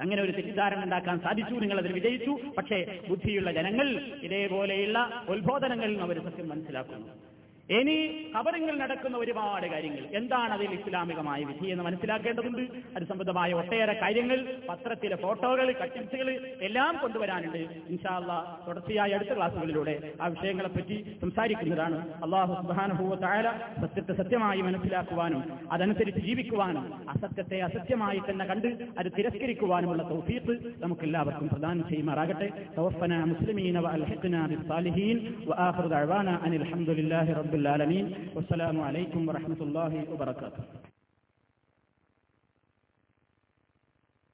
[SPEAKER 2] അങ്ങനെ ഒരു തെറ്റിദ്ധാരണ ഉണ്ടാക്കാൻ സാധിച്ചു നിങ്ങൾ അതിൽ വിജയിച്ചു. പക്ഷേ ബുദ്ധിയുള്ള ജനങ്ങൾ ഇതേപോലെയുള്ള ഉത്ബോധനങ്ങളിൽ അവർ സത്യം മനസ്സിലാക്കുന്നു. ഇനി ഖബറിങ്ങൾ നടക്കുന്ന ഒരുപാട് കാര്യങ്ങൾ എന്താണ് അതിൽ ഇസ്ലാമികമായ വിധി എന്ന് മനസ്സിലാക്കേണ്ടതുണ്ട് അത് സംബന്ധമായ ഒട്ടേറെ കാര്യങ്ങൾ പത്രത്തിലെ ഫോട്ടോകൾ കട്ടിങ്സുകൾ എല്ലാം കൊണ്ടുവരാനുണ്ട് ഇൻഷാല്ല തുടർച്ചയായ അടുത്ത ക്ലാസ്സുകളിലൂടെ ആ വിഷയങ്ങളെപ്പറ്റി സംസാരിക്കുന്നതാണ് അള്ളാഹു സുബാനുഭൂവ താഴ സത്യത്തെ സത്യമായി മനസ്സിലാക്കുവാനും അതനുസരിച്ച് ജീവിക്കുവാനും അസത്യത്തെ അസത്യമായി തന്നെ കണ്ട് അത് തിരസ്കരിക്കുവാനുമുള്ള തൗഫീഖ് നമുക്ക് എല്ലാവർക്കും പ്രദാനം ചെയ്യുമാറാകട്ടെ توفنا مسلمين والحقنا بالصالحين واخر دعوانا ان الحمد لله رب العالمين والسلام عليكم ورحمة الله وبركاته.